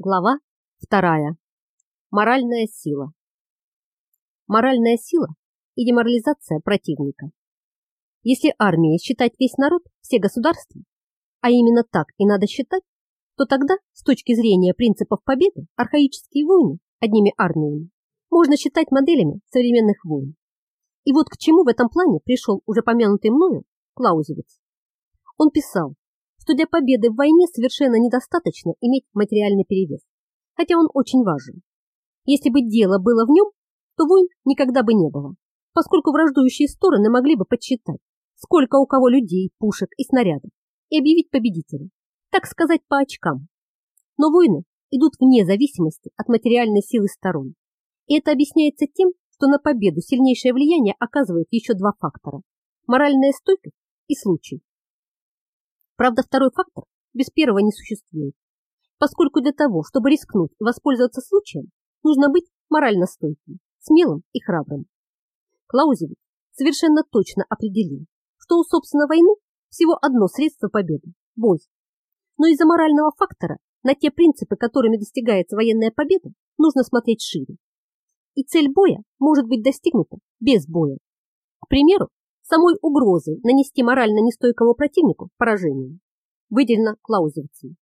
Глава вторая. Моральная сила. Моральная сила и деморализация противника. Если армия считать весь народ, все государства, а именно так и надо считать, то тогда, с точки зрения принципов победы, архаические войны одними армиями можно считать моделями современных войн. И вот к чему в этом плане пришел уже помянутый мною Клаузевиц. Он писал, что для победы в войне совершенно недостаточно иметь материальный перевес, хотя он очень важен. Если бы дело было в нем, то войн никогда бы не было, поскольку враждующие стороны могли бы подсчитать, сколько у кого людей, пушек и снарядов, и объявить победителя, так сказать, по очкам. Но войны идут вне зависимости от материальной силы сторон. И это объясняется тем, что на победу сильнейшее влияние оказывают еще два фактора – моральная стойкость и случай. Правда, второй фактор без первого не существует, поскольку для того, чтобы рискнуть и воспользоваться случаем, нужно быть морально стойким, смелым и храбрым. Клаузевич совершенно точно определил, что у собственной войны всего одно средство победы – бой. Но из-за морального фактора на те принципы, которыми достигается военная победа, нужно смотреть шире. И цель боя может быть достигнута без боя. К примеру, самой угрозой нанести морально нестойкому противнику поражение, выделено Клаузевцем.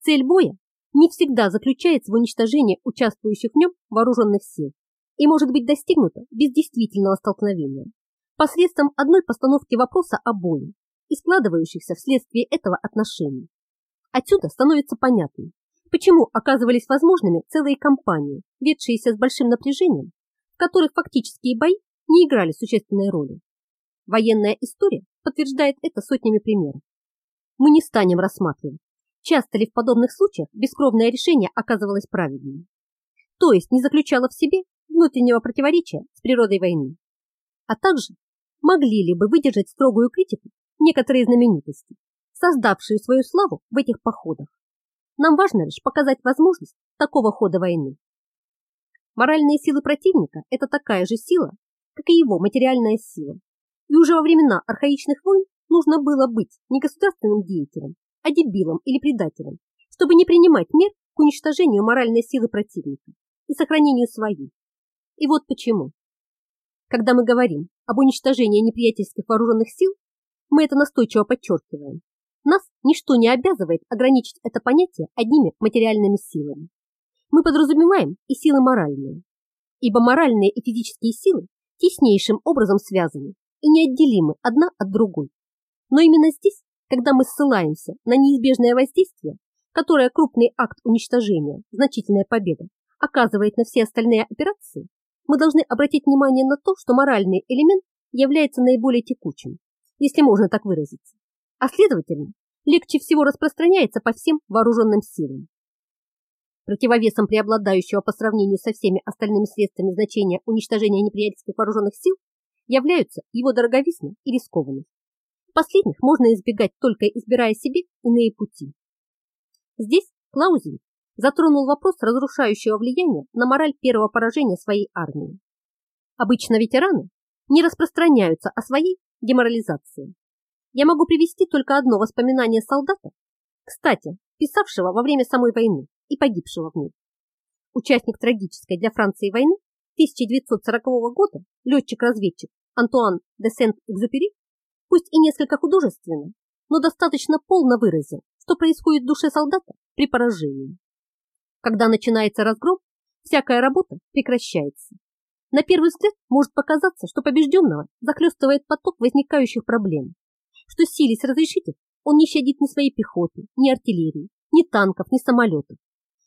Цель боя не всегда заключается в уничтожении участвующих в нем вооруженных сил и может быть достигнута без действительного столкновения, посредством одной постановки вопроса о бою и складывающихся вследствие этого отношений. Отсюда становится понятным, почему оказывались возможными целые кампании, ведшиеся с большим напряжением, в которых фактические бои не играли существенной роли. Военная история подтверждает это сотнями примеров. Мы не станем рассматривать, часто ли в подобных случаях бескровное решение оказывалось правильным, то есть не заключало в себе внутреннего противоречия с природой войны, а также могли ли бы выдержать строгую критику некоторые знаменитости, создавшие свою славу в этих походах. Нам важно лишь показать возможность такого хода войны. Моральные силы противника – это такая же сила, как и его материальная сила. И уже во времена архаичных войн нужно было быть не государственным деятелем, а дебилом или предателем, чтобы не принимать мер к уничтожению моральной силы противника и сохранению своей. И вот почему. Когда мы говорим об уничтожении неприятельских вооруженных сил, мы это настойчиво подчеркиваем. Нас ничто не обязывает ограничить это понятие одними материальными силами. Мы подразумеваем и силы моральные, ибо моральные и физические силы теснейшим образом связаны и неотделимы одна от другой. Но именно здесь, когда мы ссылаемся на неизбежное воздействие, которое крупный акт уничтожения, значительная победа, оказывает на все остальные операции, мы должны обратить внимание на то, что моральный элемент является наиболее текучим, если можно так выразиться, а следовательно, легче всего распространяется по всем вооруженным силам. Противовесом преобладающего по сравнению со всеми остальными средствами значения уничтожения неприятельских вооруженных сил являются его дороговизна и рискованность. Последних можно избегать только избирая себе иные пути. Здесь Клаузевич затронул вопрос разрушающего влияния на мораль первого поражения своей армии. Обычно ветераны не распространяются о своей деморализации. Я могу привести только одно воспоминание солдата, кстати, писавшего во время самой войны и погибшего в ней. Участник трагической для Франции войны 1940 года летчик-разведчик Антуан де Сент-Экзюпери, пусть и несколько художественно, но достаточно полно выразил, что происходит в душе солдата при поражении. Когда начинается разгром, всякая работа прекращается. На первый взгляд может показаться, что побежденного захлестывает поток возникающих проблем, что силясь разрешить их, он не щадит ни своей пехоты, ни артиллерии, ни танков, ни самолетов.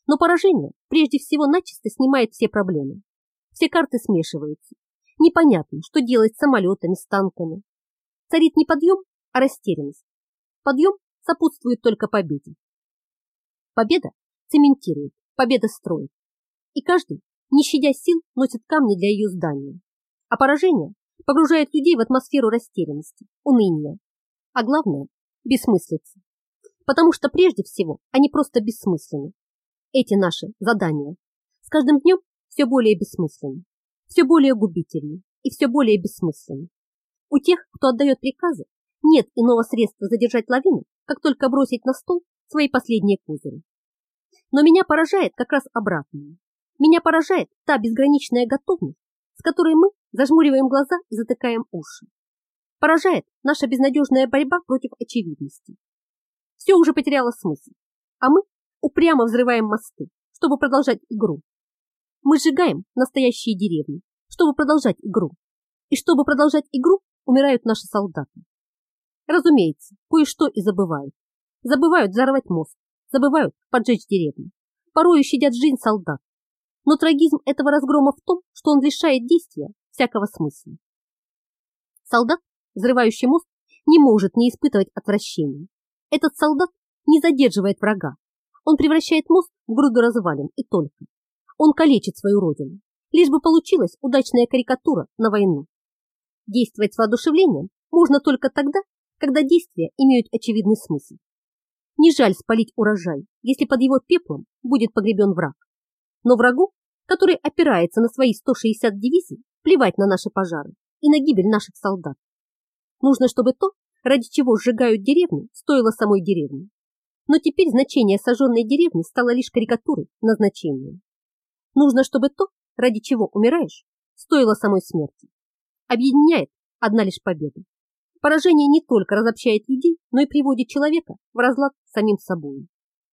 Но поражение прежде всего начисто снимает все проблемы. Все карты смешиваются. Непонятно, что делать с самолетами, с танками. Царит не подъем, а растерянность. Подъем сопутствует только победе. Победа цементирует, победа строит. И каждый, не щадя сил, носит камни для ее здания. А поражение погружает людей в атмосферу растерянности, уныния, а главное – бессмыслицы. Потому что прежде всего они просто бессмысленны. Эти наши задания с каждым днем все более бессмысленны, все более губительны и все более бессмысленны. У тех, кто отдает приказы, нет иного средства задержать лавину, как только бросить на стол свои последние козыри. Но меня поражает как раз обратное. Меня поражает та безграничная готовность, с которой мы зажмуриваем глаза и затыкаем уши. Поражает наша безнадежная борьба против очевидности. Все уже потеряло смысл, а мы упрямо взрываем мосты, чтобы продолжать игру. Мы сжигаем настоящие деревни, чтобы продолжать игру. И чтобы продолжать игру, умирают наши солдаты. Разумеется, кое-что и забывают. Забывают взорвать мост, забывают поджечь деревню. Порою щадят жизнь солдат. Но трагизм этого разгрома в том, что он лишает действия всякого смысла. Солдат, взрывающий мост, не может не испытывать отвращения. Этот солдат не задерживает врага. Он превращает мост в груду развалин и только. Он калечит свою родину, лишь бы получилась удачная карикатура на войну. Действовать с воодушевлением можно только тогда, когда действия имеют очевидный смысл. Не жаль спалить урожай, если под его пеплом будет погребен враг. Но врагу, который опирается на свои 160 дивизий, плевать на наши пожары и на гибель наших солдат. Нужно, чтобы то, ради чего сжигают деревню, стоило самой деревни. Но теперь значение сожженной деревни стало лишь карикатурой назначения. Нужно, чтобы то, ради чего умираешь, стоило самой смерти. Объединяет одна лишь победа. Поражение не только разобщает людей, но и приводит человека в разлад самим собой.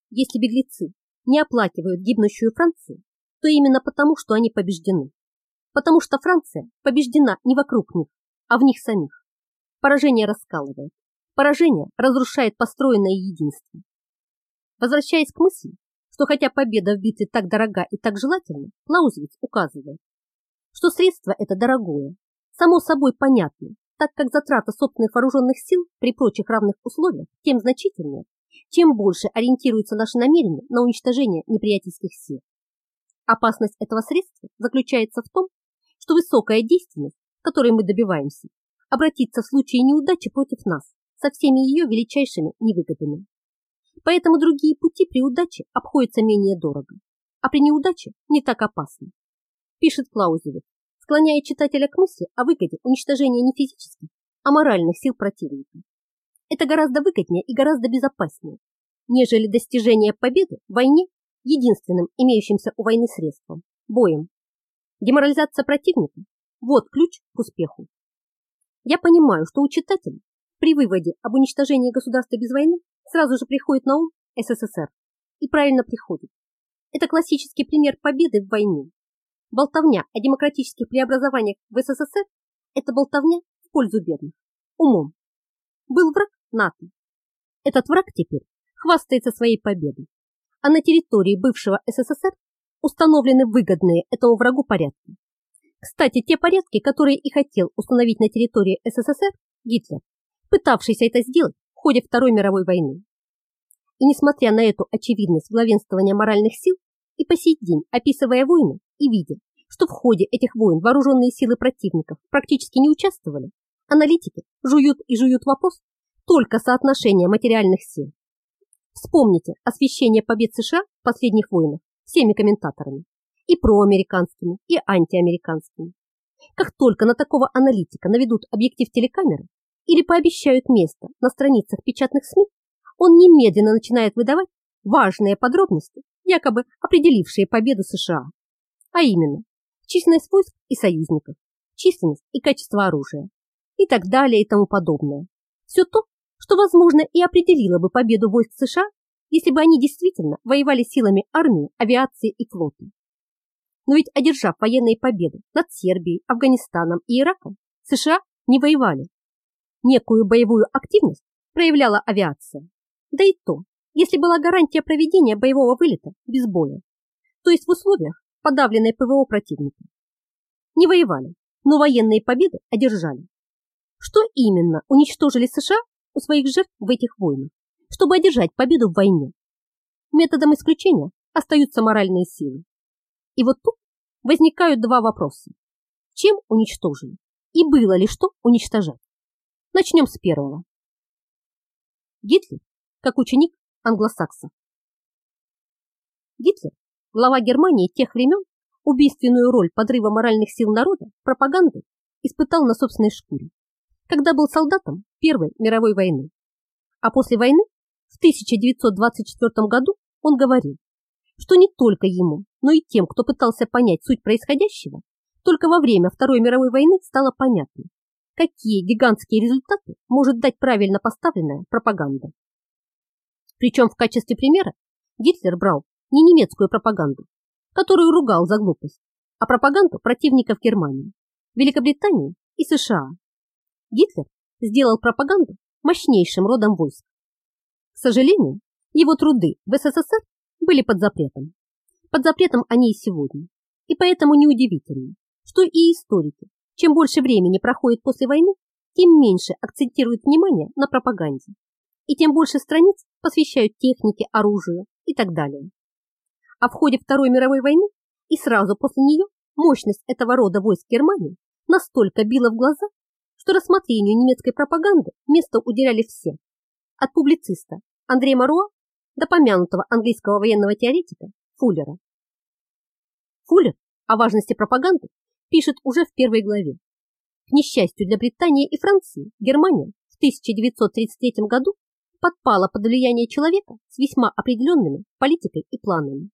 Если беглецы не оплакивают гибнущую Францию, то именно потому, что они побеждены. Потому что Франция побеждена не вокруг них, а в них самих. Поражение раскалывает. Поражение разрушает построенное единство. Возвращаясь к мысли, что хотя победа в битве так дорога и так желательна, Клаузевиц указывает, что средство это дорогое, само собой понятно, так как затрата собственных вооруженных сил при прочих равных условиях тем значительнее, чем больше ориентируется наше намерение на уничтожение неприятельских сил. Опасность этого средства заключается в том, что высокая действенность, которой мы добиваемся, обратится в случае неудачи против нас со всеми ее величайшими невыгодами. Поэтому другие пути при удаче обходятся менее дорого, а при неудаче не так опасно. Пишет Клаузевич, склоняя читателя к мысли о выгоде уничтожения не физических, а моральных сил противника. Это гораздо выгоднее и гораздо безопаснее, нежели достижение победы в войне единственным имеющимся у войны средством – боем. Деморализация противника – вот ключ к успеху. Я понимаю, что у читателя при выводе об уничтожении государства без войны сразу же приходит на ум СССР. И правильно приходит. Это классический пример победы в войне. Болтовня о демократических преобразованиях в СССР – это болтовня в пользу бедных. Умом. Был враг НАТО. Этот враг теперь хвастается своей победой. А на территории бывшего СССР установлены выгодные этому врагу порядки. Кстати, те порядки, которые и хотел установить на территории СССР Гитлер, пытавшийся это сделать ходе Второй мировой войны. И несмотря на эту очевидность главенствования моральных сил, и по сей день, описывая войны и видя, что в ходе этих войн вооруженные силы противников практически не участвовали, аналитики жуют и жуют вопрос только соотношения материальных сил. Вспомните освещение побед США в последних войнах всеми комментаторами, и проамериканскими, и антиамериканскими. Как только на такого аналитика наведут объектив телекамеры, или пообещают место на страницах печатных СМИ, он немедленно начинает выдавать важные подробности, якобы определившие победу США. А именно, численность войск и союзников, численность и качество оружия и так далее и тому подобное. Все то, что, возможно, и определило бы победу войск США, если бы они действительно воевали силами армии, авиации и флота. Но ведь, одержав военные победы над Сербией, Афганистаном и Ираком, США не воевали, Некую боевую активность проявляла авиация. Да и то, если была гарантия проведения боевого вылета без боя, то есть в условиях подавленной ПВО противника. Не воевали, но военные победы одержали. Что именно уничтожили США у своих жертв в этих войнах, чтобы одержать победу в войне? Методом исключения остаются моральные силы. И вот тут возникают два вопроса. Чем уничтожили? И было ли что уничтожать? Начнем с первого. Гитлер, как ученик англосаксов. Гитлер, глава Германии тех времен, убийственную роль подрыва моральных сил народа пропаганды испытал на собственной шкуре, когда был солдатом Первой мировой войны. А после войны, в 1924 году, он говорил, что не только ему, но и тем, кто пытался понять суть происходящего, только во время Второй мировой войны стало понятно, какие гигантские результаты может дать правильно поставленная пропаганда. Причем в качестве примера Гитлер брал не немецкую пропаганду, которую ругал за глупость, а пропаганду противников Германии, Великобритании и США. Гитлер сделал пропаганду мощнейшим родом войск. К сожалению, его труды в СССР были под запретом. Под запретом они и сегодня. И поэтому неудивительно, что и историки, чем больше времени проходит после войны, тем меньше акцентируют внимание на пропаганде. И тем больше страниц посвящают технике, оружию и так далее. А в ходе Второй мировой войны и сразу после нее мощность этого рода войск Германии настолько била в глаза, что рассмотрению немецкой пропаганды место уделяли все. От публициста Андрея Маруа до помянутого английского военного теоретика Фуллера. Фуллер о важности пропаганды пишет уже в первой главе. К несчастью для Британии и Франции, Германия в 1933 году подпала под влияние человека с весьма определенными политикой и планами.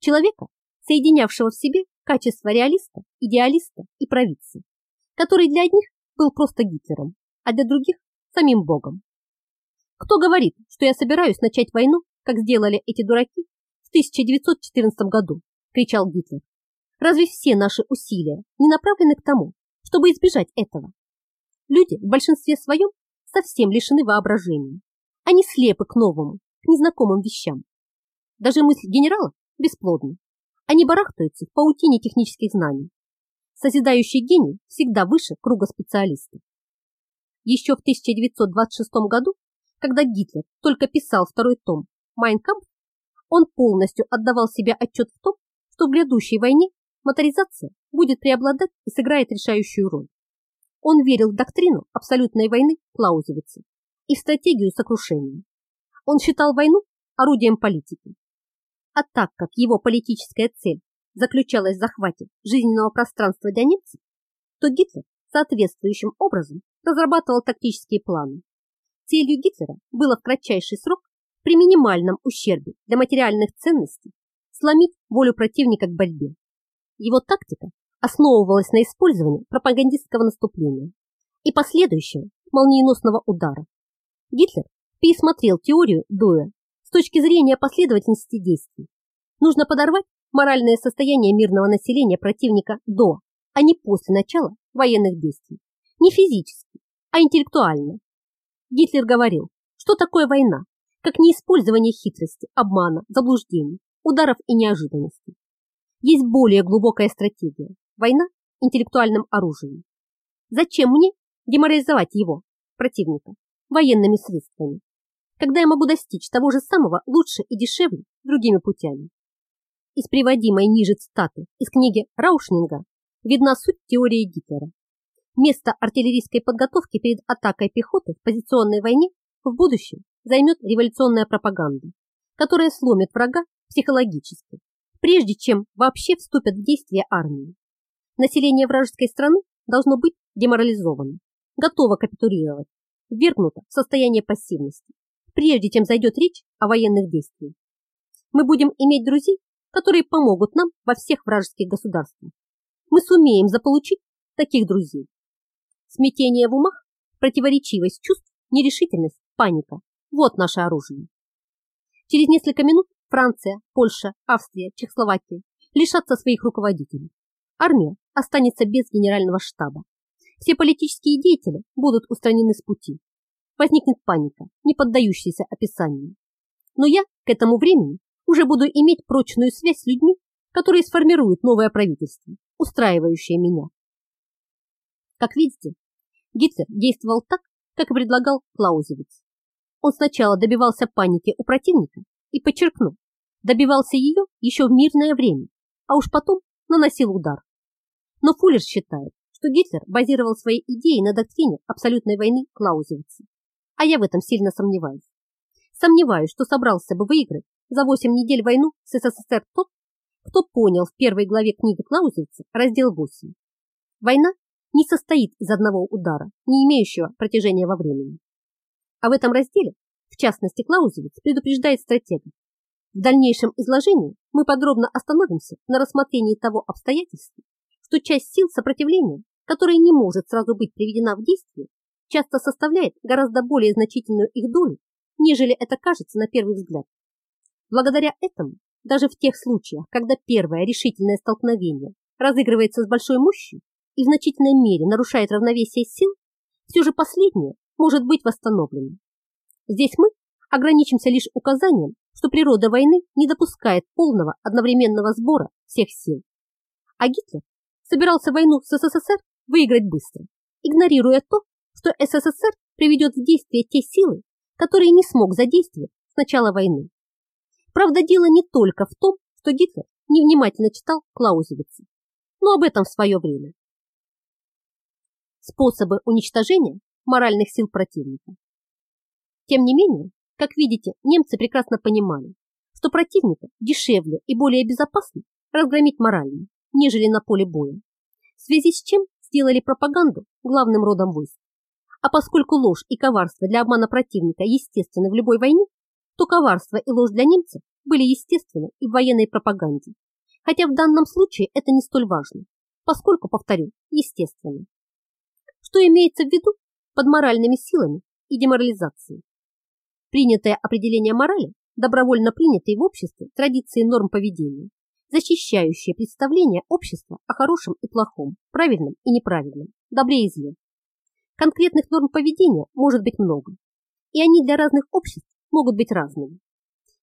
Человека, соединявшего в себе качество реалиста, идеалиста и провидца, который для одних был просто Гитлером, а для других – самим Богом. Кто говорит, что я собираюсь начать войну, как сделали эти дураки в 1914 году, кричал Гитлер. Разве все наши усилия не направлены к тому, чтобы избежать этого? Люди в большинстве своем совсем лишены воображения. Они слепы к новому, к незнакомым вещам. Даже мысль генерала бесплодна. Они барахтаются в паутине технических знаний. Созидающий гений всегда выше круга специалистов. Еще в 1926 году, когда Гитлер только писал второй том «Майнкамп», он полностью отдавал себе отчет в том, что в грядущей войне моторизация будет преобладать и сыграет решающую роль. Он верил в доктрину абсолютной войны Клаузевица и в стратегию сокрушения. Он считал войну орудием политики, а так как его политическая цель заключалась в захвате жизненного пространства для немцев, то Гитлер соответствующим образом разрабатывал тактические планы. Целью Гитлера было в кратчайший срок при минимальном ущербе для материальных ценностей сломить волю противника к борьбе. Его тактика основывалась на использовании пропагандистского наступления и последующего молниеносного удара. Гитлер пересмотрел теорию Дуэ с точки зрения последовательности действий. Нужно подорвать моральное состояние мирного населения противника до, а не после начала военных действий. Не физически, а интеллектуально. Гитлер говорил, что такое война, как не использование хитрости, обмана, заблуждений, ударов и неожиданностей. Есть более глубокая стратегия – война интеллектуальным оружием. Зачем мне деморализовать его, противника, военными средствами? когда я могу достичь того же самого лучше и дешевле другими путями. Из приводимой ниже цитаты из книги Раушнинга видна суть теории Гитлера. Место артиллерийской подготовки перед атакой пехоты в позиционной войне в будущем займет революционная пропаганда, которая сломит врага психологически, прежде чем вообще вступят в действие армии. Население вражеской страны должно быть деморализовано, готово капитулировать, ввергнуто в состояние пассивности прежде чем зайдет речь о военных действиях. Мы будем иметь друзей, которые помогут нам во всех вражеских государствах. Мы сумеем заполучить таких друзей. Смятение в умах, противоречивость чувств, нерешительность, паника – вот наше оружие. Через несколько минут Франция, Польша, Австрия, Чехословакия лишатся своих руководителей. Армия останется без генерального штаба. Все политические деятели будут устранены с пути возникнет паника, не поддающаяся описанию. Но я к этому времени уже буду иметь прочную связь с людьми, которые сформируют новое правительство, устраивающее меня. Как видите, Гитлер действовал так, как и предлагал Клаузевиц. Он сначала добивался паники у противника и, подчеркну, добивался ее еще в мирное время, а уж потом наносил удар. Но Фуллер считает, что Гитлер базировал свои идеи на доктрине абсолютной войны Клаузевица а я в этом сильно сомневаюсь. Сомневаюсь, что собрался бы выиграть за 8 недель войну с СССР тот, кто понял в первой главе книги Клаузевица раздел 8. Война не состоит из одного удара, не имеющего протяжения во времени. А в этом разделе, в частности, Клаузевиц предупреждает стратегов. В дальнейшем изложении мы подробно остановимся на рассмотрении того обстоятельства, что часть сил сопротивления, которая не может сразу быть приведена в действие, часто составляет гораздо более значительную их долю, нежели это кажется на первый взгляд. Благодаря этому, даже в тех случаях, когда первое решительное столкновение разыгрывается с большой мощью и в значительной мере нарушает равновесие сил, все же последнее может быть восстановлено. Здесь мы ограничимся лишь указанием, что природа войны не допускает полного одновременного сбора всех сил. А Гитлер собирался войну с СССР выиграть быстро, игнорируя то, что СССР приведет в действие те силы, которые не смог задействовать с начала войны. Правда, дело не только в том, что Гитлер невнимательно читал Клаузевица, но об этом в свое время. Способы уничтожения моральных сил противника. Тем не менее, как видите, немцы прекрасно понимали, что противника дешевле и более безопасно разгромить морально, нежели на поле боя, в связи с чем сделали пропаганду главным родом войск. А поскольку ложь и коварство для обмана противника естественны в любой войне, то коварство и ложь для немцев были естественны и в военной пропаганде. Хотя в данном случае это не столь важно, поскольку, повторю, естественно. Что имеется в виду под моральными силами и деморализацией? Принятое определение морали, добровольно принятые в обществе традиции норм поведения, защищающие представление общества о хорошем и плохом, правильном и неправильном, добре и зле. Конкретных норм поведения может быть много, и они для разных обществ могут быть разными.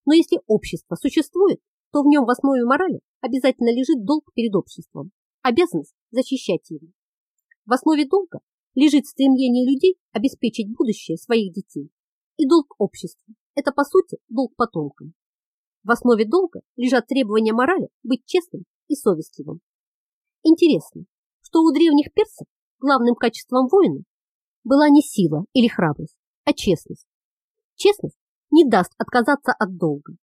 Но если общество существует, то в нем в основе морали обязательно лежит долг перед обществом, обязанность защищать его. В основе долга лежит стремление людей обеспечить будущее своих детей. И долг обществу – это, по сути, долг потомкам. В основе долга лежат требования морали быть честным и совестливым. Интересно, что у древних персов главным качеством воина была не сила или храбрость, а честность. Честность не даст отказаться от долга.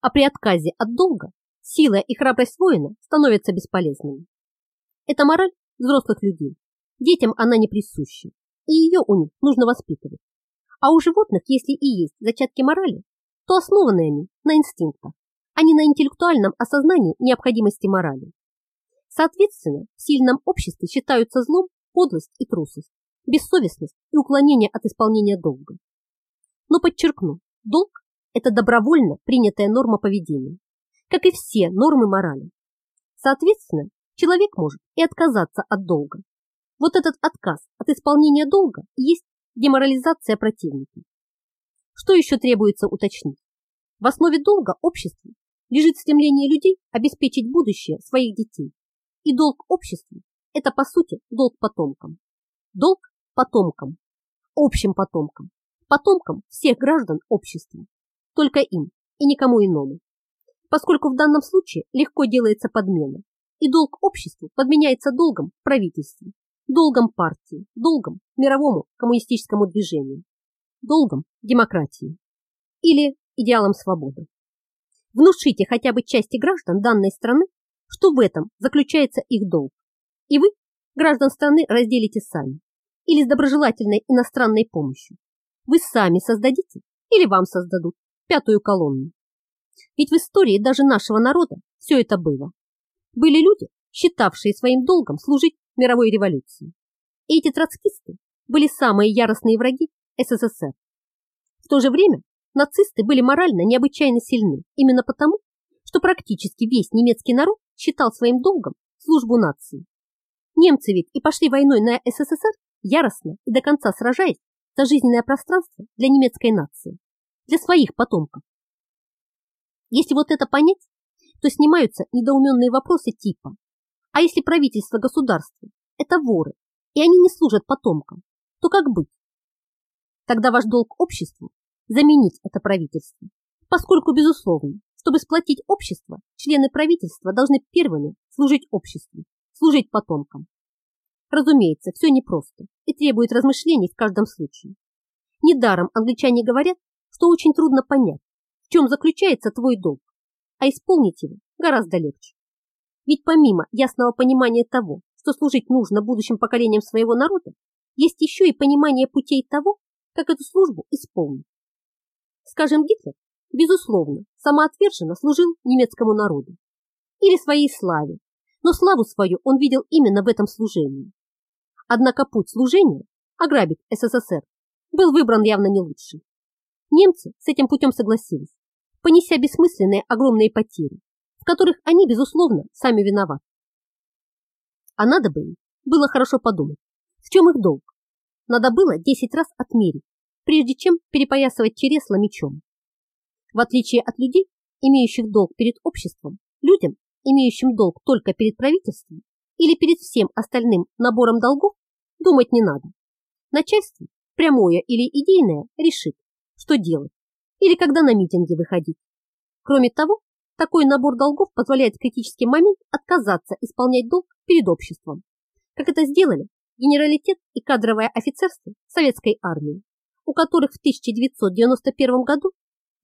А при отказе от долга сила и храбрость воина становятся бесполезными. Это мораль взрослых людей. Детям она не присуща, и ее у них нужно воспитывать. А у животных, если и есть зачатки морали, то основаны они на инстинктах, а не на интеллектуальном осознании необходимости морали. Соответственно, в сильном обществе считаются злом подлость и трусость, бессовестность и уклонение от исполнения долга. Но подчеркну, долг – это добровольно принятая норма поведения, как и все нормы морали. Соответственно, человек может и отказаться от долга. Вот этот отказ от исполнения долга есть деморализация противника. Что еще требуется уточнить? В основе долга общества лежит стремление людей обеспечить будущее своих детей. И долг обществу – это, по сути, долг потомкам. Долг потомкам, общим потомкам, потомкам всех граждан общества. Только им и никому иному. Поскольку в данном случае легко делается подмена, и долг обществу подменяется долгом правительству, долгом партии, долгом мировому коммунистическому движению, долгом демократии или идеалом свободы. Внушите хотя бы части граждан данной страны, что в этом заключается их долг, и вы, граждан страны, разделите сами или с доброжелательной иностранной помощью. Вы сами создадите или вам создадут пятую колонну. Ведь в истории даже нашего народа все это было. Были люди, считавшие своим долгом служить мировой революции. И эти троцкисты были самые яростные враги СССР. В то же время нацисты были морально необычайно сильны именно потому, что практически весь немецкий народ считал своим долгом службу нации. Немцы ведь и пошли войной на СССР яростно и до конца сражаясь за жизненное пространство для немецкой нации, для своих потомков. Если вот это понять, то снимаются недоуменные вопросы типа «А если правительство государства – это воры, и они не служат потомкам, то как быть?» Тогда ваш долг обществу – заменить это правительство, поскольку, безусловно, чтобы сплотить общество, члены правительства должны первыми служить обществу, служить потомкам. Разумеется, все непросто и требует размышлений в каждом случае. Недаром англичане говорят, что очень трудно понять, в чем заключается твой долг, а исполнить его гораздо легче. Ведь помимо ясного понимания того, что служить нужно будущим поколениям своего народа, есть еще и понимание путей того, как эту службу исполнить. Скажем, Гитлер безусловно, самоотверженно служил немецкому народу или своей славе, но славу свою он видел именно в этом служении. Однако путь служения, ограбить СССР, был выбран явно не лучший. Немцы с этим путем согласились, понеся бессмысленные огромные потери, в которых они, безусловно, сами виноваты. А надо бы им было хорошо подумать, в чем их долг. Надо было 10 раз отмерить, прежде чем перепоясывать чересло мечом. В отличие от людей, имеющих долг перед обществом, людям, имеющим долг только перед правительством или перед всем остальным набором долгов, думать не надо. Начальство, прямое или идейное, решит, что делать или когда на митинги выходить. Кроме того, такой набор долгов позволяет в критический момент отказаться исполнять долг перед обществом, как это сделали генералитет и кадровое офицерство советской армии, у которых в 1991 году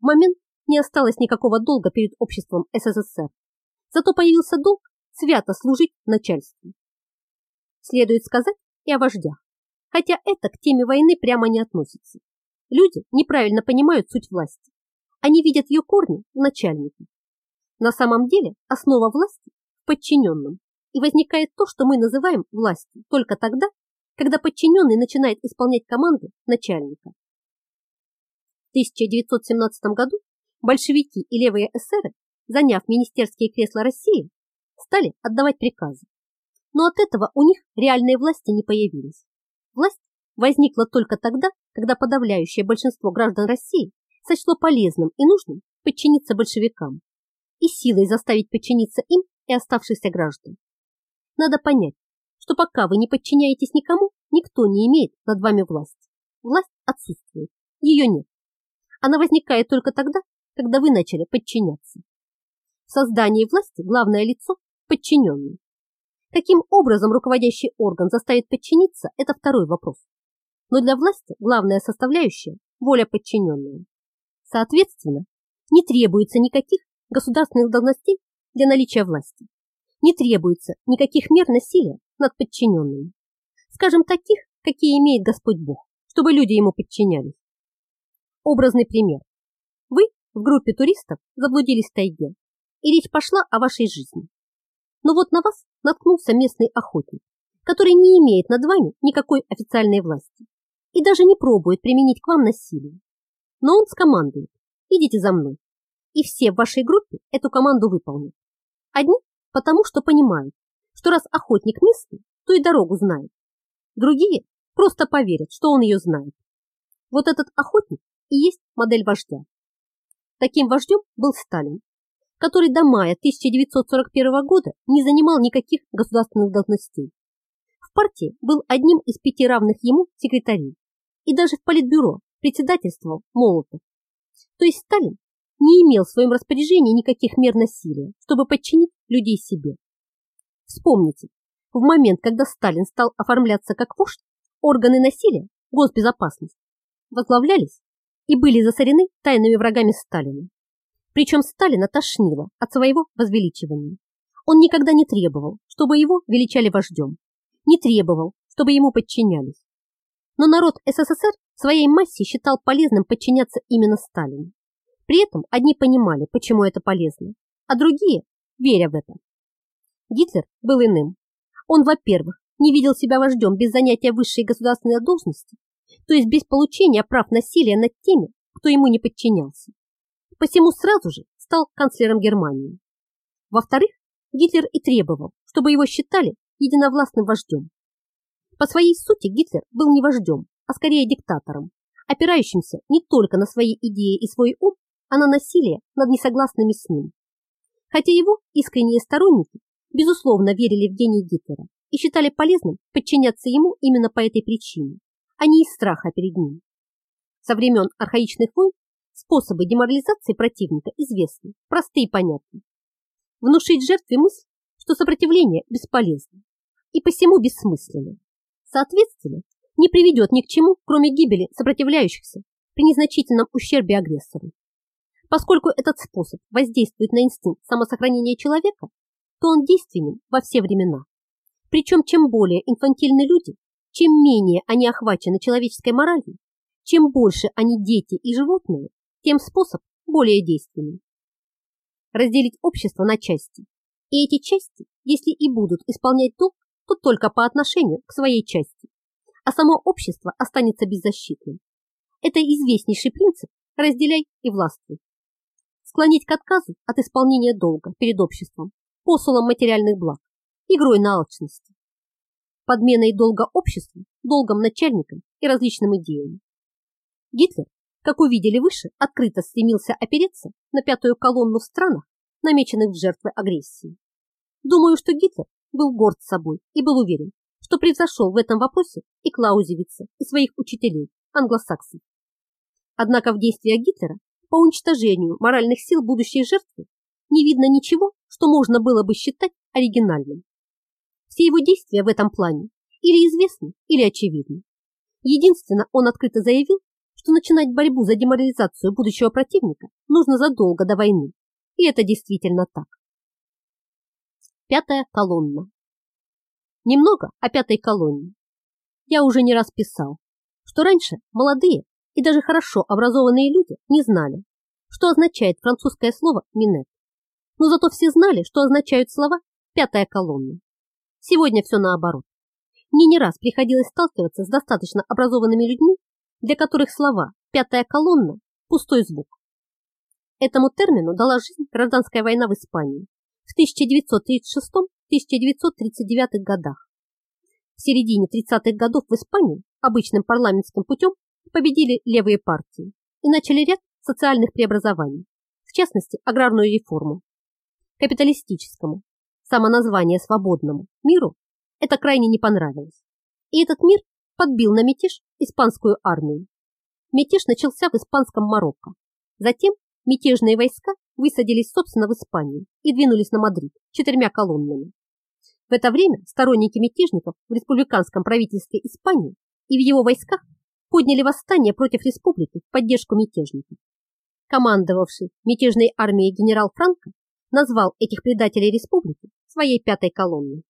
в момент не осталось никакого долга перед обществом СССР. Зато появился долг свято служить начальству. Следует сказать и о вождях, хотя это к теме войны прямо не относится. Люди неправильно понимают суть власти. Они видят ее корни в начальнике. На самом деле основа власти в подчиненном, и возникает то, что мы называем властью только тогда, когда подчиненный начинает исполнять команды начальника. В 1917 году большевики и левые эсеры заняв министерские кресла России, стали отдавать приказы. Но от этого у них реальной власти не появилось. Власть возникла только тогда, когда подавляющее большинство граждан России сочло полезным и нужным подчиниться большевикам и силой заставить подчиниться им и оставшихся граждан. Надо понять, что пока вы не подчиняетесь никому, никто не имеет над вами власти. Власть отсутствует, ее нет. Она возникает только тогда, когда вы начали подчиняться. В создании власти главное лицо – подчиненный. Каким образом руководящий орган заставит подчиниться – это второй вопрос. Но для власти главная составляющая – воля подчиненного. Соответственно, не требуется никаких государственных должностей для наличия власти. Не требуется никаких мер насилия над подчиненными. Скажем, таких, какие имеет Господь Бог, чтобы люди ему подчинялись. Образный пример. Вы в группе туристов заблудились в тайге и речь пошла о вашей жизни. Но вот на вас наткнулся местный охотник, который не имеет над вами никакой официальной власти и даже не пробует применить к вам насилие. Но он скомандует «идите за мной», и все в вашей группе эту команду выполнят. Одни потому, что понимают, что раз охотник местный, то и дорогу знает. Другие просто поверят, что он ее знает. Вот этот охотник и есть модель вождя. Таким вождем был Сталин, который до мая 1941 года не занимал никаких государственных должностей. В партии был одним из пяти равных ему секретарей и даже в политбюро председательствовал Молотов. То есть Сталин не имел в своем распоряжении никаких мер насилия, чтобы подчинить людей себе. Вспомните, в момент, когда Сталин стал оформляться как вождь, органы насилия, госбезопасность, возглавлялись и были засорены тайными врагами Сталина. Причем Сталина тошнило от своего возвеличивания. Он никогда не требовал, чтобы его величали вождем, не требовал, чтобы ему подчинялись. Но народ СССР в своей массе считал полезным подчиняться именно Сталину. При этом одни понимали, почему это полезно, а другие, веря в это. Гитлер был иным. Он, во-первых, не видел себя вождем без занятия высшей государственной должности, то есть без получения прав насилия над теми, кто ему не подчинялся посему сразу же стал канцлером Германии. Во-вторых, Гитлер и требовал, чтобы его считали единовластным вождем. По своей сути Гитлер был не вождем, а скорее диктатором, опирающимся не только на свои идеи и свой ум, а на насилие над несогласными с ним. Хотя его искренние сторонники, безусловно, верили в гений Гитлера и считали полезным подчиняться ему именно по этой причине, а не из страха перед ним. Со времен архаичных войн Способы деморализации противника известны, просты и понятны. Внушить жертве мысль, что сопротивление бесполезно и посему бессмысленно. Соответственно, не приведет ни к чему, кроме гибели сопротивляющихся при незначительном ущербе агрессору. Поскольку этот способ воздействует на инстинкт самосохранения человека, то он действенен во все времена. Причем чем более инфантильны люди, чем менее они охвачены человеческой моралью, чем больше они дети и животные, тем способ более действенным. Разделить общество на части. И эти части, если и будут исполнять долг, то только по отношению к своей части, а само общество останется беззащитным. Это известнейший принцип «разделяй и властвуй». Склонить к отказу от исполнения долга перед обществом, посулом материальных благ, игрой на алчности. Подменой долга обществу, долгом начальникам и различным идеям. Гитлер, как увидели выше, открыто стремился опереться на пятую колонну в странах, намеченных в жертвы агрессии. Думаю, что Гитлер был горд собой и был уверен, что превзошел в этом вопросе и Клаузевица, и своих учителей, англосаксов. Однако в действиях Гитлера по уничтожению моральных сил будущей жертвы не видно ничего, что можно было бы считать оригинальным. Все его действия в этом плане или известны, или очевидны. Единственно, он открыто заявил, что начинать борьбу за деморализацию будущего противника нужно задолго до войны. И это действительно так. Пятая колонна. Немного о пятой колонне. Я уже не раз писал, что раньше молодые и даже хорошо образованные люди не знали, что означает французское слово «минет». Но зато все знали, что означают слова «пятая колонна». Сегодня все наоборот. Мне не раз приходилось сталкиваться с достаточно образованными людьми, для которых слова «пятая колонна» – пустой звук. Этому термину дала жизнь гражданская война в Испании в 1936-1939 годах. В середине 30-х годов в Испании обычным парламентским путем победили левые партии и начали ряд социальных преобразований, в частности аграрную реформу. Капиталистическому, самоназвание свободному миру это крайне не понравилось. И этот мир подбил на мятеж испанскую армию. Мятеж начался в испанском Марокко. Затем мятежные войска высадились, собственно, в Испании и двинулись на Мадрид четырьмя колоннами. В это время сторонники мятежников в республиканском правительстве Испании и в его войсках подняли восстание против республики в поддержку мятежников. Командовавший мятежной армией генерал Франко назвал этих предателей республики своей пятой колонной.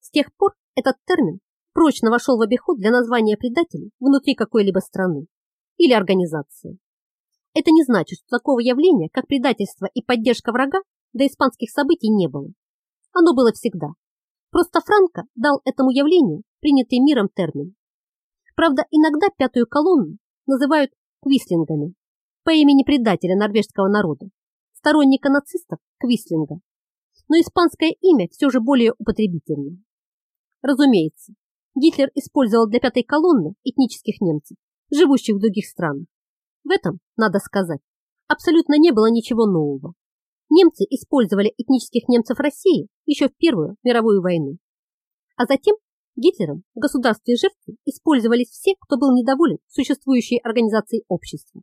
С тех пор этот термин прочно вошел в обиход для названия предателей внутри какой-либо страны или организации. Это не значит, что такого явления, как предательство и поддержка врага, до испанских событий не было. Оно было всегда. Просто Франко дал этому явлению принятый миром термин. Правда, иногда пятую колонну называют квислингами по имени предателя норвежского народа, сторонника нацистов Квислинга. Но испанское имя все же более употребительное. Разумеется, Гитлер использовал для пятой колонны этнических немцев, живущих в других странах. В этом, надо сказать, абсолютно не было ничего нового. Немцы использовали этнических немцев России еще в Первую мировую войну. А затем Гитлером в государстве жертвы использовались все, кто был недоволен существующей организацией общества.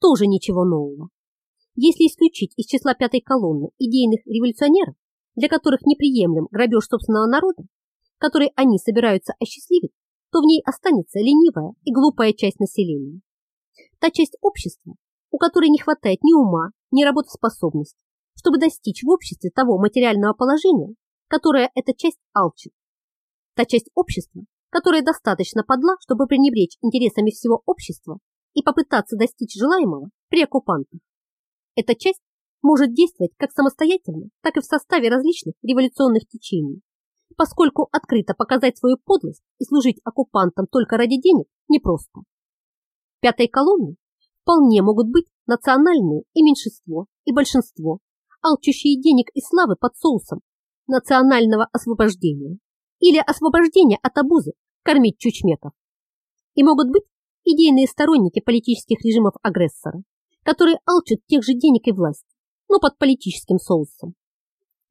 Тоже ничего нового. Если исключить из числа пятой колонны идейных революционеров, для которых неприемлем грабеж собственного народа, который они собираются осчастливить, то в ней останется ленивая и глупая часть населения та часть общества, у которой не хватает ни ума, ни работоспособности, чтобы достичь в обществе того материального положения, которое эта часть алчит. Та часть общества, которая достаточно подла, чтобы пренебречь интересами всего общества и попытаться достичь желаемого при оккупантах. Эта часть может действовать как самостоятельно, так и в составе различных революционных течений, поскольку открыто показать свою подлость и служить оккупантам только ради денег непросто. Пятой колонны вполне могут быть национальные и меньшинство, и большинство, алчущие денег и славы под соусом национального освобождения или освобождения от обузы кормить чучмеков. И могут быть идейные сторонники политических режимов агрессора, которые алчат тех же денег и власти, но под политическим соусом.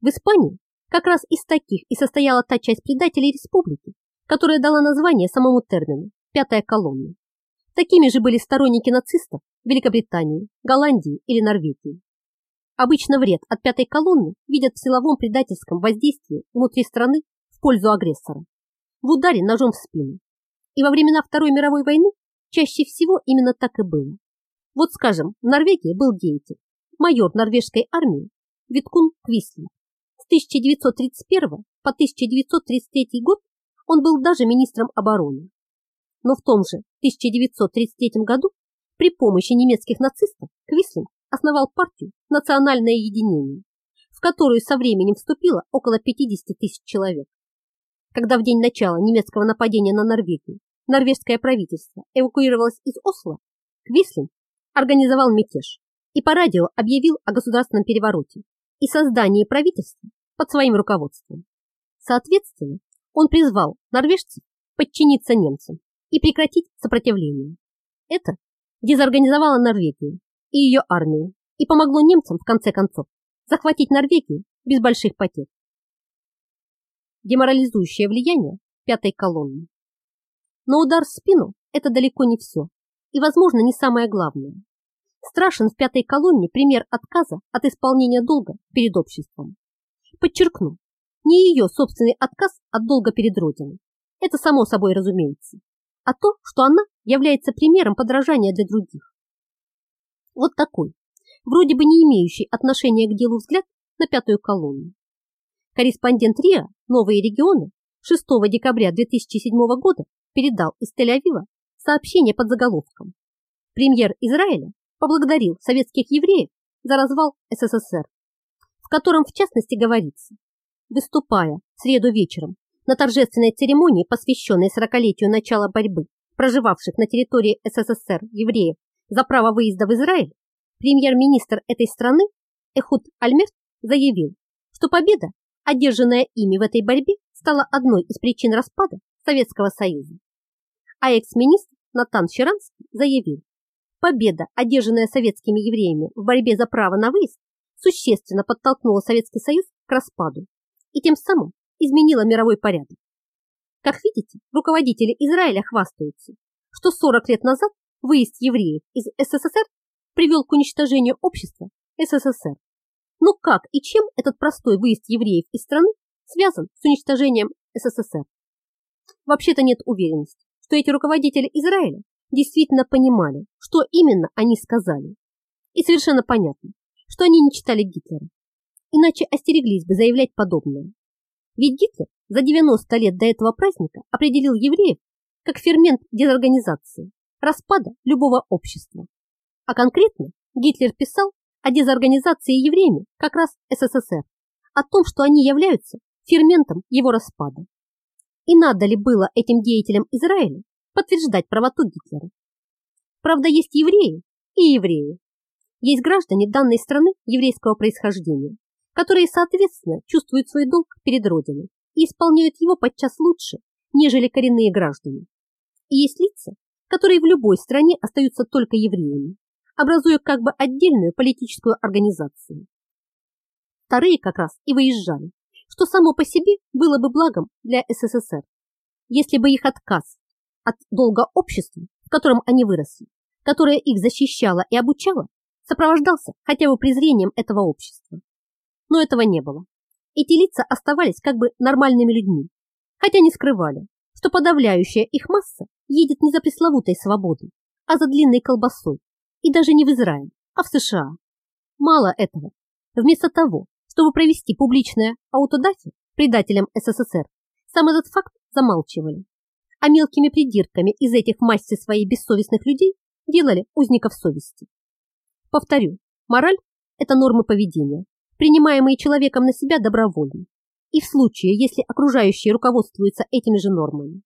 В Испании как раз из таких и состояла та часть предателей республики, которая дала название самому термину «пятая колонна». Такими же были сторонники нацистов Великобритании, Голландии или Норвегии. Обычно вред от пятой колонны видят в силовом предательском воздействии внутри страны пользу агрессора, в ударе ножом в спину. И во времена Второй мировой войны чаще всего именно так и было. Вот скажем, в Норвегии был деятель, майор норвежской армии Виткун Квислинг. С 1931 по 1933 год он был даже министром обороны но в том же 1933 году при помощи немецких нацистов Квислинг основал партию «Национальное единение», в которую со временем вступило около 50 тысяч человек. Когда в день начала немецкого нападения на Норвегию норвежское правительство эвакуировалось из Осло, Квислин организовал мятеж и по радио объявил о государственном перевороте и создании правительства под своим руководством. Соответственно, он призвал норвежцев подчиниться немцам и прекратить сопротивление. Это дезорганизовало Норвегию и ее армию и помогло немцам в конце концов захватить Норвегию без больших потерь. Деморализующее влияние пятой колонны. Но удар в спину – это далеко не все и, возможно, не самое главное. Страшен в пятой колонне пример отказа от исполнения долга перед обществом. Подчеркну, не ее собственный отказ от долга перед Родиной. Это само собой разумеется. А то, что она является примером подражания для других. Вот такой, вроде бы не имеющий отношения к делу взгляд на пятую колонну. Корреспондент РИА «Новые регионы» 6 декабря 2007 года передал из Тель-Авива сообщение под заголовком. «Премьер Израиля поблагодарил советских евреев за развал СССР», в котором в частности говорится, выступая в среду вечером на торжественной церемонии, посвященной 40-летию начала борьбы проживавших на территории СССР евреев за право выезда в Израиль, премьер-министр этой страны Эхуд Альмерт заявил, что победа, одержанная ими в этой борьбе, стала одной из причин распада Советского Союза. А экс-министр Натан Щеранский заявил, победа, одержанная советскими евреями в борьбе за право на выезд, существенно подтолкнула Советский Союз к распаду и тем самым изменила мировой порядок. Как видите, руководители Израиля хвастаются, что 40 лет назад выезд евреев из СССР привел к уничтожению общества СССР. Но как и чем этот простой выезд евреев из страны связан с уничтожением СССР? Вообще-то нет уверенности, что эти руководители Израиля действительно понимали, что именно они сказали. И совершенно понятно, что они не читали Гитлера. Иначе остереглись бы заявлять подобное. Ведь Гитлер за 90 лет до этого праздника определил евреев как фермент дезорганизации, распада любого общества. А конкретно Гитлер писал о дезорганизации евреями как раз СССР, о том, что они являются ферментом его распада. И надо ли было этим деятелям Израиля подтверждать правоту Гитлера? Правда, есть евреи и евреи. Есть граждане данной страны еврейского происхождения, которые, соответственно, чувствуют свой долг перед Родиной и исполняют его подчас лучше, нежели коренные граждане. И есть лица, которые в любой стране остаются только евреями, образуя как бы отдельную политическую организацию. Вторые как раз и выезжали, что само по себе было бы благом для СССР, если бы их отказ от долга общества, в котором они выросли, которое их защищало и обучало, сопровождался хотя бы презрением этого общества. Но этого не было эти лица оставались как бы нормальными людьми, хотя не скрывали, что подавляющая их масса едет не за пресловутой свободой, а за длинной колбасой, и даже не в Израиль, а в США. Мало этого. Вместо того, чтобы провести публичное аутодафи предателям СССР, сам этот факт замалчивали, а мелкими придирками из этих массы своих бессовестных людей делали узников совести. Повторю, мораль – это нормы поведения, принимаемые человеком на себя добровольно, и в случае, если окружающие руководствуются этими же нормами.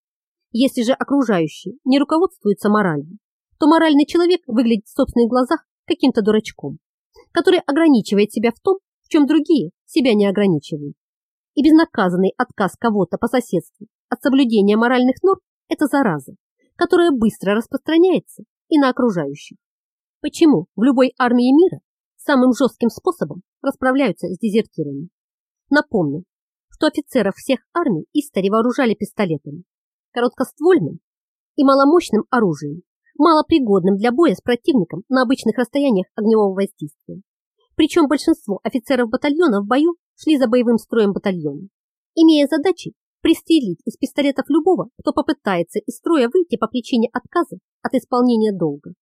Если же окружающие не руководствуются моралью, то моральный человек выглядит в собственных глазах каким-то дурачком, который ограничивает себя в том, в чем другие себя не ограничивают. И безнаказанный отказ кого-то по соседству от соблюдения моральных норм – это зараза, которая быстро распространяется и на окружающих. Почему в любой армии мира самым жестким способом расправляются с дезертирами. Напомню, что офицеров всех армий Истари вооружали пистолетами, короткоствольным и маломощным оружием, малопригодным для боя с противником на обычных расстояниях огневого воздействия. Причем большинство офицеров батальона в бою шли за боевым строем батальона, имея задачей пристрелить из пистолетов любого, кто попытается из строя выйти по причине отказа от исполнения долга.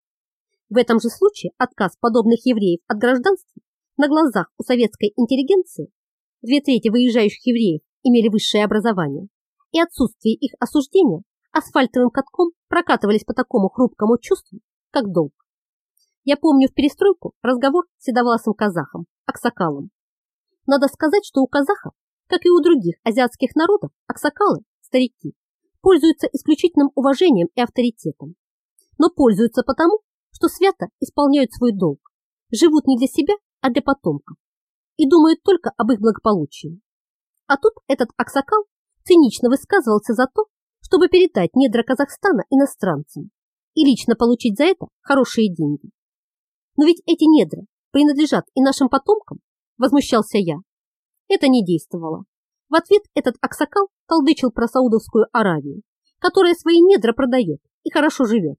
В этом же случае отказ подобных евреев от гражданства на глазах у советской интеллигенции две трети выезжающих евреев имели высшее образование, и отсутствие их осуждения асфальтовым катком прокатывались по такому хрупкому чувству, как долг. Я помню в перестройку разговор с седовласым казахом, Аксакалом. Надо сказать, что у казахов, как и у других азиатских народов, аксакалы, старики, пользуются исключительным уважением и авторитетом. Но пользуются потому, что свято исполняют свой долг, живут не для себя, а для потомков и думают только об их благополучии. А тут этот Аксакал цинично высказывался за то, чтобы передать недра Казахстана иностранцам и лично получить за это хорошие деньги. Но ведь эти недра принадлежат и нашим потомкам, возмущался я. Это не действовало. В ответ этот Аксакал толдычил про Саудовскую Аравию, которая свои недра продает и хорошо живет.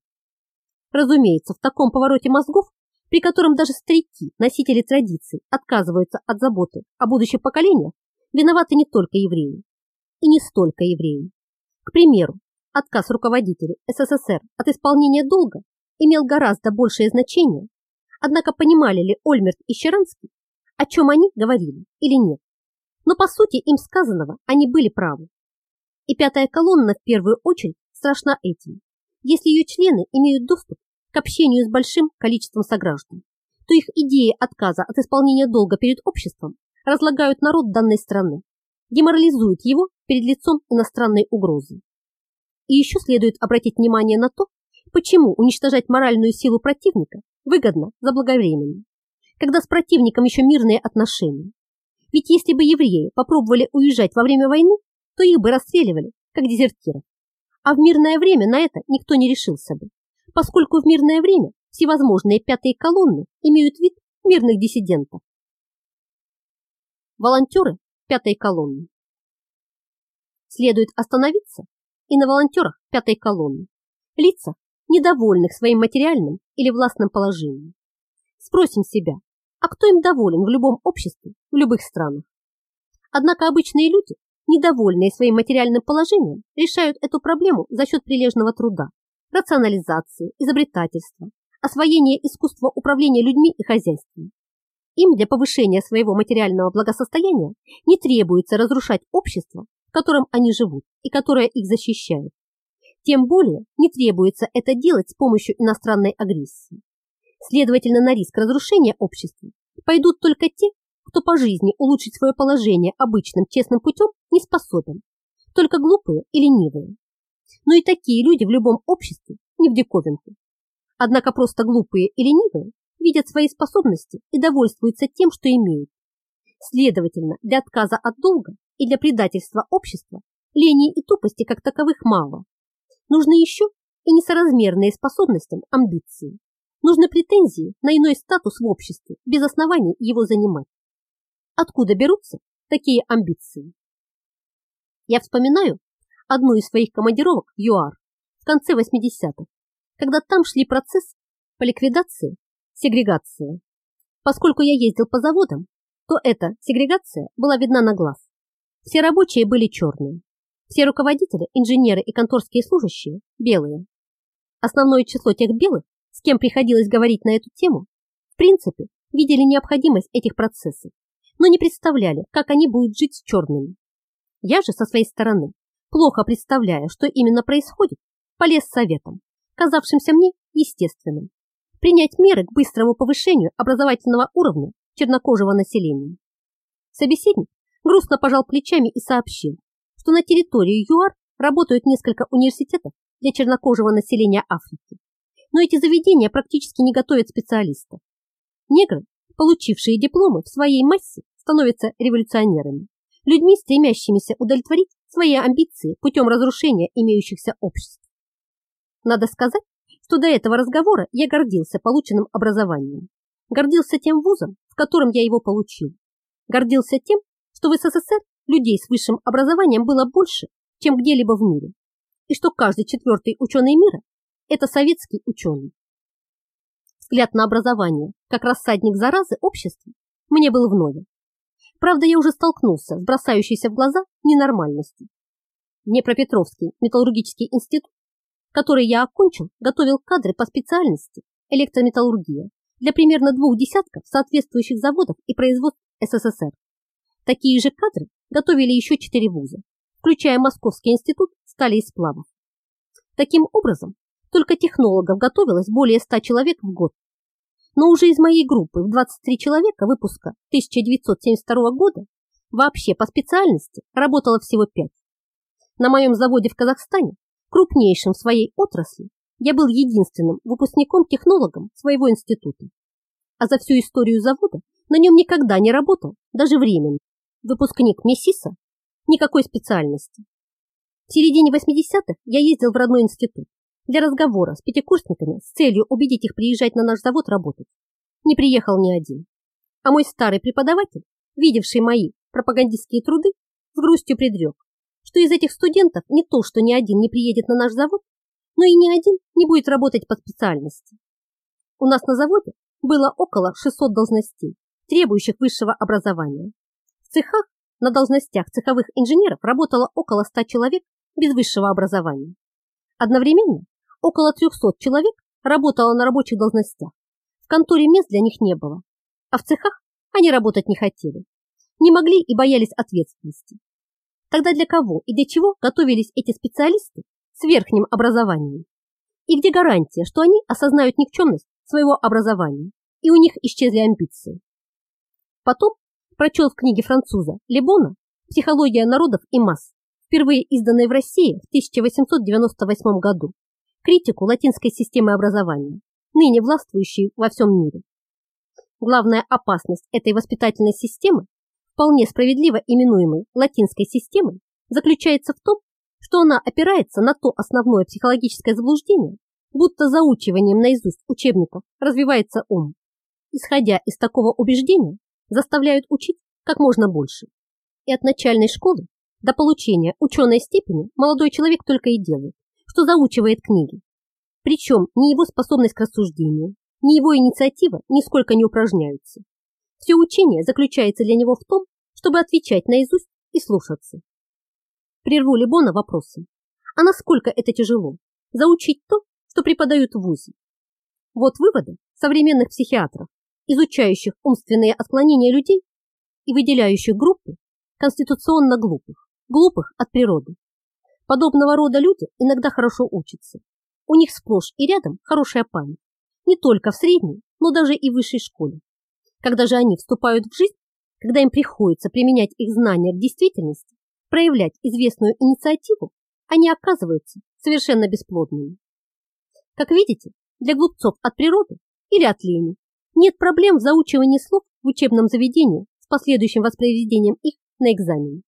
Разумеется, в таком повороте мозгов, при котором даже старики, носители традиций, отказываются от заботы о будущих поколениях, виноваты не только евреи. И не столько евреи. К примеру, отказ руководителей СССР от исполнения долга имел гораздо большее значение, однако понимали ли Ольмерт и Щеранский, о чем они говорили или нет. Но по сути им сказанного они были правы. И пятая колонна в первую очередь страшна этим. Если ее члены имеют доступ к общению с большим количеством сограждан, то их идеи отказа от исполнения долга перед обществом разлагают народ данной страны, деморализуют его перед лицом иностранной угрозы. И еще следует обратить внимание на то, почему уничтожать моральную силу противника выгодно заблаговременно, когда с противником еще мирные отношения. Ведь если бы евреи попробовали уезжать во время войны, то их бы расстреливали, как дезертиров. А в мирное время на это никто не решился бы, поскольку в мирное время всевозможные пятые колонны имеют вид мирных диссидентов. Волонтеры пятой колонны. Следует остановиться и на волонтерах пятой колонны, лица, недовольных своим материальным или властным положением. Спросим себя, а кто им доволен в любом обществе, в любых странах? Однако обычные люди, недовольные своим материальным положением, решают эту проблему за счет прилежного труда, рационализации, изобретательства, освоения искусства управления людьми и хозяйством. Им для повышения своего материального благосостояния не требуется разрушать общество в котором они живут и которое их защищает. Тем более не требуется это делать с помощью иностранной агрессии. Следовательно, на риск разрушения общества пойдут только те, кто по жизни улучшить свое положение обычным честным путем не способен, только глупые и ленивые. Но и такие люди в любом обществе не в диковинку. Однако просто глупые и ленивые видят свои способности и довольствуются тем, что имеют. Следовательно, для отказа от долга и для предательства общества лени и тупости как таковых мало. Нужны еще и несоразмерные способностям амбиции. Нужны претензии на иной статус в обществе, без оснований его занимать. Откуда берутся такие амбиции? Я вспоминаю одну из своих командировок в ЮАР в конце 80-х, когда там шли процесс по ликвидации сегрегации. Поскольку я ездил по заводам, то эта сегрегация была видна на глаз. Все рабочие были черные. Все руководители, инженеры и конторские служащие – белые. Основное число тех белых, с кем приходилось говорить на эту тему, в принципе, видели необходимость этих процессов, но не представляли, как они будут жить с черными. Я же со своей стороны, плохо представляя, что именно происходит, полез советом, казавшимся мне естественным, принять меры к быстрому повышению образовательного уровня чернокожего населения. Собеседник грустно пожал плечами и сообщил, что на территории ЮАР работают несколько университетов для чернокожего населения Африки. Но эти заведения практически не готовят специалистов. Негры, получившие дипломы в своей массе, становятся революционерами, людьми, стремящимися удовлетворить свои амбиции путем разрушения имеющихся обществ. Надо сказать, что до этого разговора я гордился полученным образованием, гордился тем вузом, в котором я его получил, гордился тем, что в СССР людей с высшим образованием было больше, чем где-либо в мире, и что каждый четвертый ученый мира – это советский ученый. Взгляд на образование, как рассадник заразы общества, мне был вновь. Правда, я уже столкнулся с бросающейся в глаза ненормальностью. Днепропетровский металлургический институт, который я окончил, готовил кадры по специальности электрометаллургия для примерно двух десятков соответствующих заводов и производств СССР. Такие же кадры готовили еще четыре вуза, включая Московский институт стали и сплавов. Таким образом, только технологов готовилось более 100 человек в год. но уже из моей группы в 23 человека выпуска 1972 года вообще по специальности работало всего 5. На моем заводе в Казахстане, крупнейшем в своей отрасли, я был единственным выпускником-технологом своего института. А за всю историю завода на нем никогда не работал, даже временно. Выпускник МИСИСа никакой специальности. В середине 80-х я ездил в родной институт для разговора с пятикурсниками с целью убедить их приезжать на наш завод работать. Не приехал ни один. А мой старый преподаватель, видевший мои пропагандистские труды, с грустью предрек, что из этих студентов не то, что ни один не приедет на наш завод, но и ни один не будет работать по специальности. У нас на заводе было около 600 должностей, требующих высшего образования. Цехах на должностях цеховых инженеров работало около 100 человек без высшего образования. Одновременно около 300 человек работало на рабочих должностях. В конторе мест для них не было, а в цехах они работать не хотели, не могли и боялись ответственности. Тогда для кого и для чего готовились эти специалисты с верхним образованием? И где гарантия, что они осознают никчемность своего образования и у них исчезли амбиции? Потом прочел в книге француза Лебона «Психология народов и масс», впервые изданной в России в 1898 году, критику латинской системы образования, ныне властвующей во всем мире. Главная опасность этой воспитательной системы, вполне справедливо именуемой латинской системой, заключается в том, что она опирается на то основное психологическое заблуждение, будто заучиванием наизусть учебников развивается ум. Исходя из такого убеждения, заставляют учить как можно больше. И от начальной школы до получения ученой степени молодой человек только и делает, что заучивает книги. Причем ни его способность к рассуждению, ни его инициатива нисколько не упражняются. Все учение заключается для него в том, чтобы отвечать наизусть и слушаться. Прерву Лебона вопросом, а насколько это тяжело заучить то, что преподают в ВУЗе? Вот выводы современных психиатров, изучающих умственные отклонения людей и выделяющих группы конституционно глупых глупых от природы. Подобного рода люди иногда хорошо учатся. У них сплошь и рядом хорошая память. Не только в средней, но даже и в высшей школе. Когда же они вступают в жизнь, когда им приходится применять их знания к действительности, проявлять известную инициативу, они оказываются совершенно бесплодными. Как видите, для глупцов от природы или от лени нет проблем в заучивании слов в учебном заведении с последующим воспроизведением их на экзамене.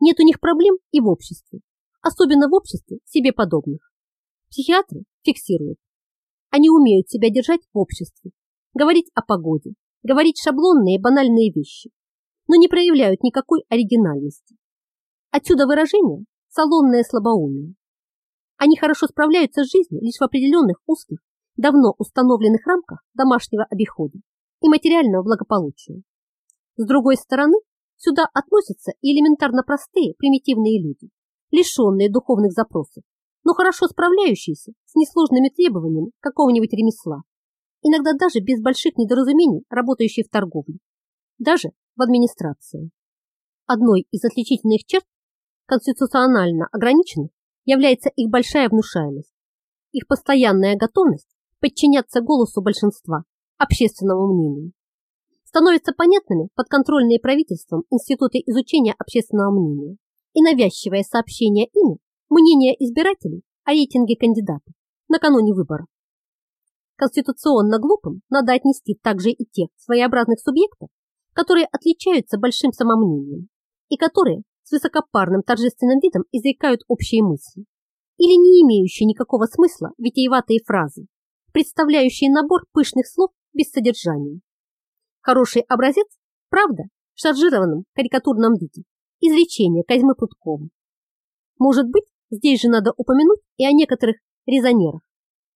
Нет у них проблем и в обществе, особенно в обществе себе подобных. Психиатры фиксируют. Они умеют себя держать в обществе, говорить о погоде, говорить шаблонные банальные вещи, но не проявляют никакой оригинальности. Отсюда выражение «салонное слабоумие». Они хорошо справляются с жизнью лишь в определенных узких, давно установленных рамках домашнего обихода и материального благополучия. С другой стороны, Сюда относятся и элементарно простые, примитивные люди, лишенные духовных запросов, но хорошо справляющиеся с несложными требованиями какого-нибудь ремесла, иногда даже без больших недоразумений, работающие в торговле, даже в администрации. Одной из отличительных черт конституционально ограниченных является их большая внушаемость, их постоянная готовность подчиняться голосу большинства, общественному мнению становятся понятными подконтрольные правительством институты изучения общественного мнения и навязчивое сообщение ими мнения избирателей о рейтинге кандидатов накануне выборов. Конституционно глупым надо отнести также и тех своеобразных субъектов, которые отличаются большим самомнением и которые с высокопарным торжественным видом изрекают общие мысли или не имеющие никакого смысла витиеватые фразы, представляющие набор пышных слов без содержания. Хороший образец, правда, в шаржированном карикатурном виде. Изречение Козьмы Пруткова. Может быть, здесь же надо упомянуть и о некоторых резонерах,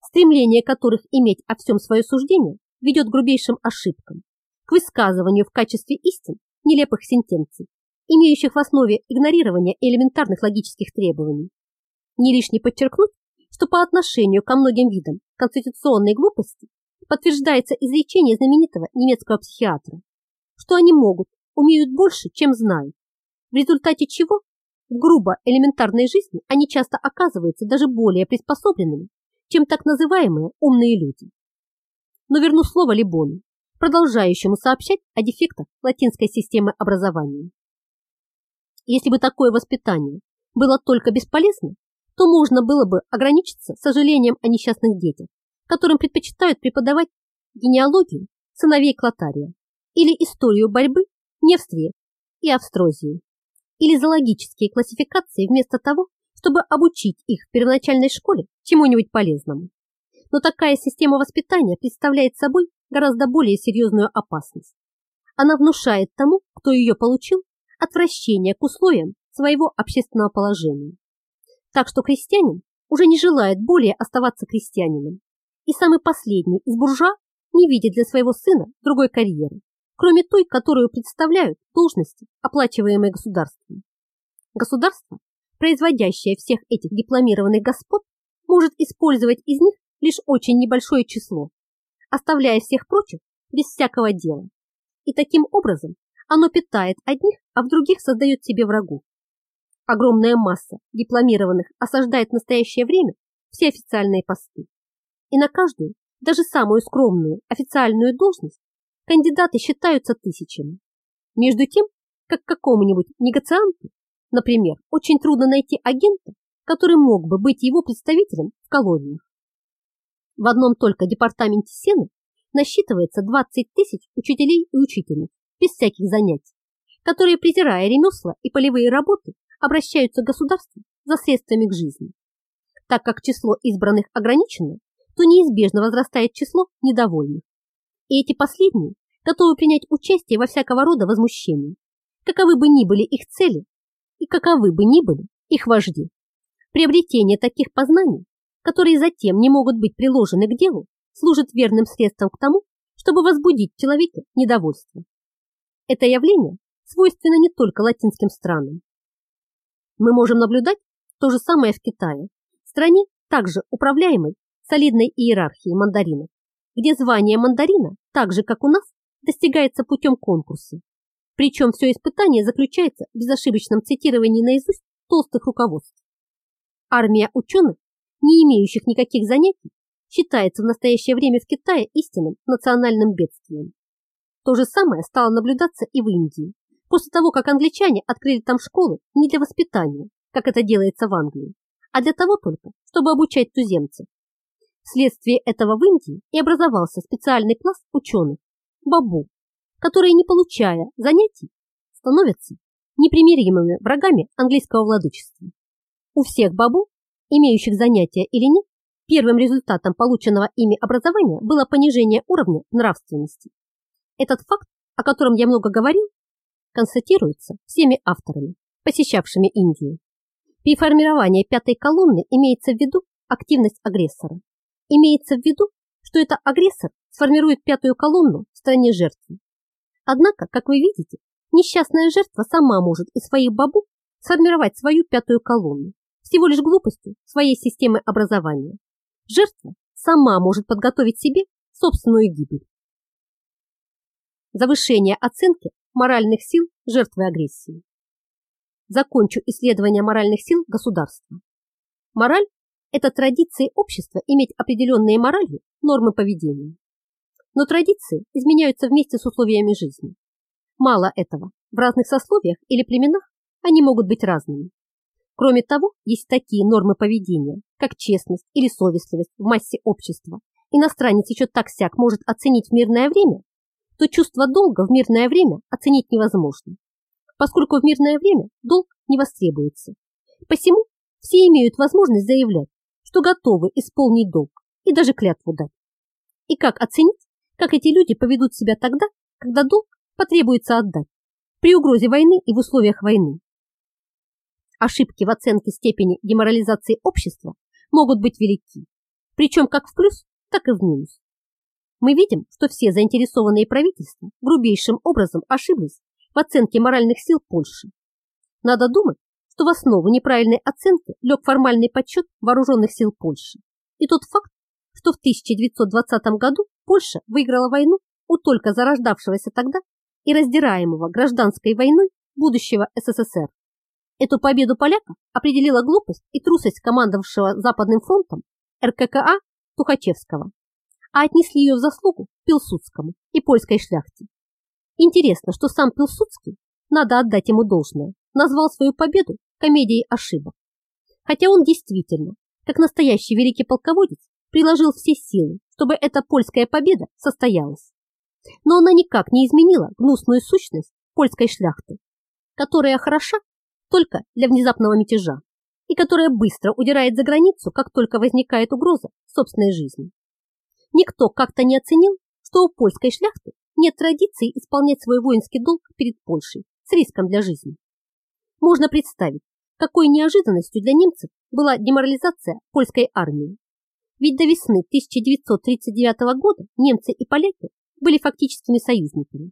стремление которых иметь о всем свое суждение ведет к грубейшим ошибкам, к высказыванию в качестве истин нелепых сентенций, имеющих в основе игнорирования элементарных логических требований. Не лишне подчеркнуть, что по отношению ко многим видам конституционной глупости подтверждается изречение знаменитого немецкого психиатра, что они могут, умеют больше, чем знают, в результате чего в грубо элементарной жизни они часто оказываются даже более приспособленными, чем так называемые умные люди. но верну слово Либону, продолжающему сообщать о дефектах латинской системы образования. Если бы такое воспитание было только бесполезно, то можно было бы ограничиться сожалением о несчастных детях, которым предпочитают преподавать генеалогию сыновей Клотария или историю борьбы в Невстве и Австрозии, или зоологические классификации вместо того, чтобы обучить их в первоначальной школе чему-нибудь полезному. Но такая система воспитания представляет собой гораздо более серьезную опасность. Она внушает тому, кто ее получил, отвращение к условиям своего общественного положения. Так что крестьянин уже не желает более оставаться крестьянином. И самый последний из буржуа не видит для своего сына другой карьеры, кроме той, которую представляют должности, оплачиваемые государством. Государство, производящее всех этих дипломированных господ, может использовать из них лишь очень небольшое число, оставляя всех прочих без всякого дела. И таким образом оно питает одних, а в других создает себе врагов. Огромная масса дипломированных осаждает в настоящее время все официальные посты. И на каждую, даже самую скромную официальную должность, кандидаты считаются тысячами. Между тем, как какому-нибудь негацианту, например, очень трудно найти агента, который мог бы быть его представителем в колониях. В одном только департаменте Сены насчитывается 20 тысяч учителей и учительниц без всяких занятий, которые, презирая ремесла и полевые работы, обращаются к государству за средствами к жизни. Так как число избранных ограничено, то неизбежно возрастает число недовольных. И эти последние готовы принять участие во всякого рода возмущении, каковы бы ни были их цели и каковы бы ни были их вожди. Приобретение таких познаний, которые затем не могут быть приложены к делу, служит верным средством к тому, чтобы возбудить в человеке недовольство. Это явление свойственно не только латинским странам. Мы можем наблюдать то же самое в Китае, стране, также управляемой солидной иерархией мандаринов, где звание мандарина, так же как у нас, достигается путем конкурса. Причем все испытание заключается в безошибочном цитировании наизусть толстых руководств. Армия ученых, не имеющих никаких занятий, считается в настоящее время в Китае истинным национальным бедствием. То же самое стало наблюдаться и в Индии, после того, как англичане открыли там школы не для воспитания, как это делается в Англии, а для того только, чтобы обучать туземцев. Вследствие этого в Индии и образовался специальный пласт ученых, бабу, которые, не получая занятий, становятся непримиримыми врагами английского владычества. У всех бабу, имеющих занятия или нет, первым результатом полученного ими образования было понижение уровня нравственности. Этот факт, о котором я много говорил, констатируется всеми авторами, посещавшими Индию. При формировании пятой колонны имеется в виду активность агрессора. Имеется в виду, что это агрессор сформирует пятую колонну в стране жертвы. Однако, как вы видите, несчастная жертва сама может из своих бабу сформировать свою пятую колонну, всего лишь глупостью своей системы образования. Жертва сама может подготовить себе собственную гибель. Завышение оценки моральных сил жертвы агрессии. Закончу исследование моральных сил государства. Мораль – это традиции общества иметь определенные морали, нормы поведения. Но традиции изменяются вместе с условиями жизни. Мало этого, в разных сословиях или племенах они могут быть разными. Кроме того, есть такие нормы поведения, как честность или совестливость в массе общества. Иностранец еще так-сяк может оценить мирное время, то чувство долга в мирное время оценить невозможно, поскольку в мирное время долг не востребуется. Посему все имеют возможность заявлять, что готовы исполнить долг и даже клятву дать. И как оценить, как эти люди поведут себя тогда, когда долг потребуется отдать, при угрозе войны и в условиях войны. Ошибки в оценке степени деморализации общества могут быть велики, причем как в плюс, так и в минус. Мы видим, что все заинтересованные правительства грубейшим образом ошиблись в оценке моральных сил Польши. Надо думать, что в основу неправильной оценки лег формальный подсчет вооруженных сил Польши и тот факт, что в 1920 году Польша выиграла войну у только зарождавшегося тогда и раздираемого гражданской войной будущего СССР. Эту победу поляков определила глупость и трусость командовавшего Западным фронтом РККА Тухачевского. А отнесли ее в заслугу Пилсудскому и польской шляхте. Интересно, что сам Пилсудский, надо отдать ему должное, назвал свою победу комедией ошибок. Хотя он действительно, как настоящий великий полководец, приложил все силы, чтобы эта польская победа состоялась. Но она никак не изменила гнусную сущность польской шляхты, которая хороша только для внезапного мятежа и которая быстро удирает за границу, как только возникает угроза собственной жизни. Никто как-то не оценил, что у польской шляхты нет традиции исполнять свой воинский долг перед Польшей с риском для жизни. Можно представить, какой неожиданностью для немцев была деморализация польской армии. Ведь до весны 1939 года немцы и поляки были фактическими союзниками.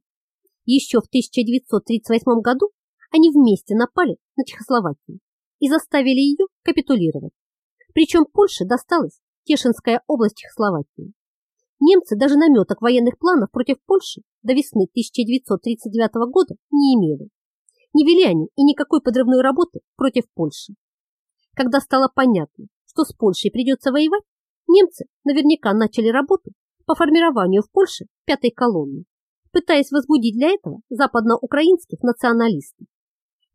Еще в 1938 году они вместе напали на Чехословакию и заставили ее капитулировать. Причем Польше досталась Тешинская область Чехословакии. Немцы даже наметок военных планов против Польши до весны 1939 года не имели. Не вели они и никакой подрывной работы против Польши. Когда стало понятно, что с Польшей придется воевать, немцы наверняка начали работу по формированию в Польше пятой колонны, пытаясь возбудить для этого западноукраинских националистов.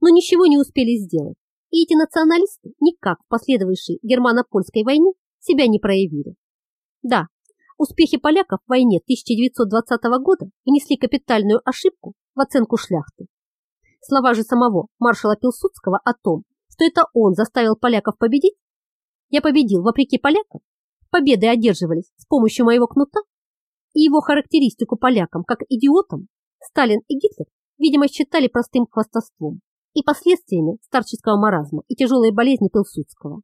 Но ничего не успели сделать, и эти националисты никак в последовавшей германо-польской войне себя не проявили. Да, успехи поляков в войне 1920 года внесли капитальную ошибку в оценку шляхты. Слова же самого маршала Пилсудского о том, что это он заставил поляков победить, я победил вопреки полякам, победы одерживались с помощью моего кнута, и его характеристику полякам как идиотам Сталин и Гитлер, видимо, считали простым хвастовством и последствиями старческого маразма и тяжелой болезни Пилсудского.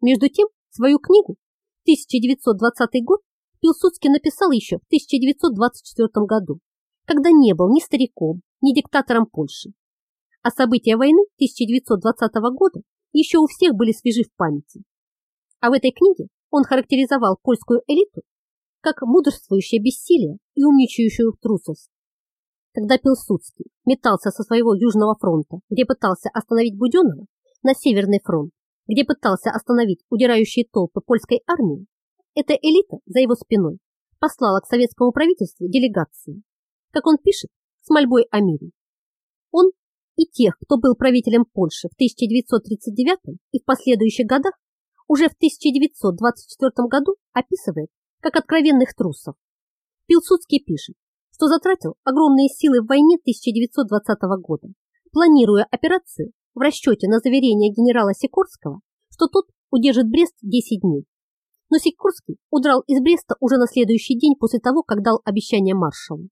Между тем, свою книгу 1920 год Пилсудский написал еще в 1924 году, когда не был ни стариком, ни диктатором Польши. А события войны 1920 года еще у всех были свежи в памяти. А в этой книге он характеризовал польскую элиту как мудрствующее бессилие и умничающую трусость. Когда Пилсудский метался со своего Южного фронта, где пытался остановить Буденного, на Северный фронт, где пытался остановить удирающие толпы польской армии, эта элита за его спиной послала к советскому правительству делегации, как он пишет, с мольбой о мире. Он и тех, кто был правителем Польши в 1939 и в последующих годах, уже в 1924 году описывает как откровенных трусов. Пилсудский пишет, что затратил огромные силы в войне 1920 года, планируя операцию в расчете на заверение генерала Сикорского, что тот удержит Брест 10 дней. Но Сикорский удрал из Бреста уже на следующий день после того, как дал обещание маршалу.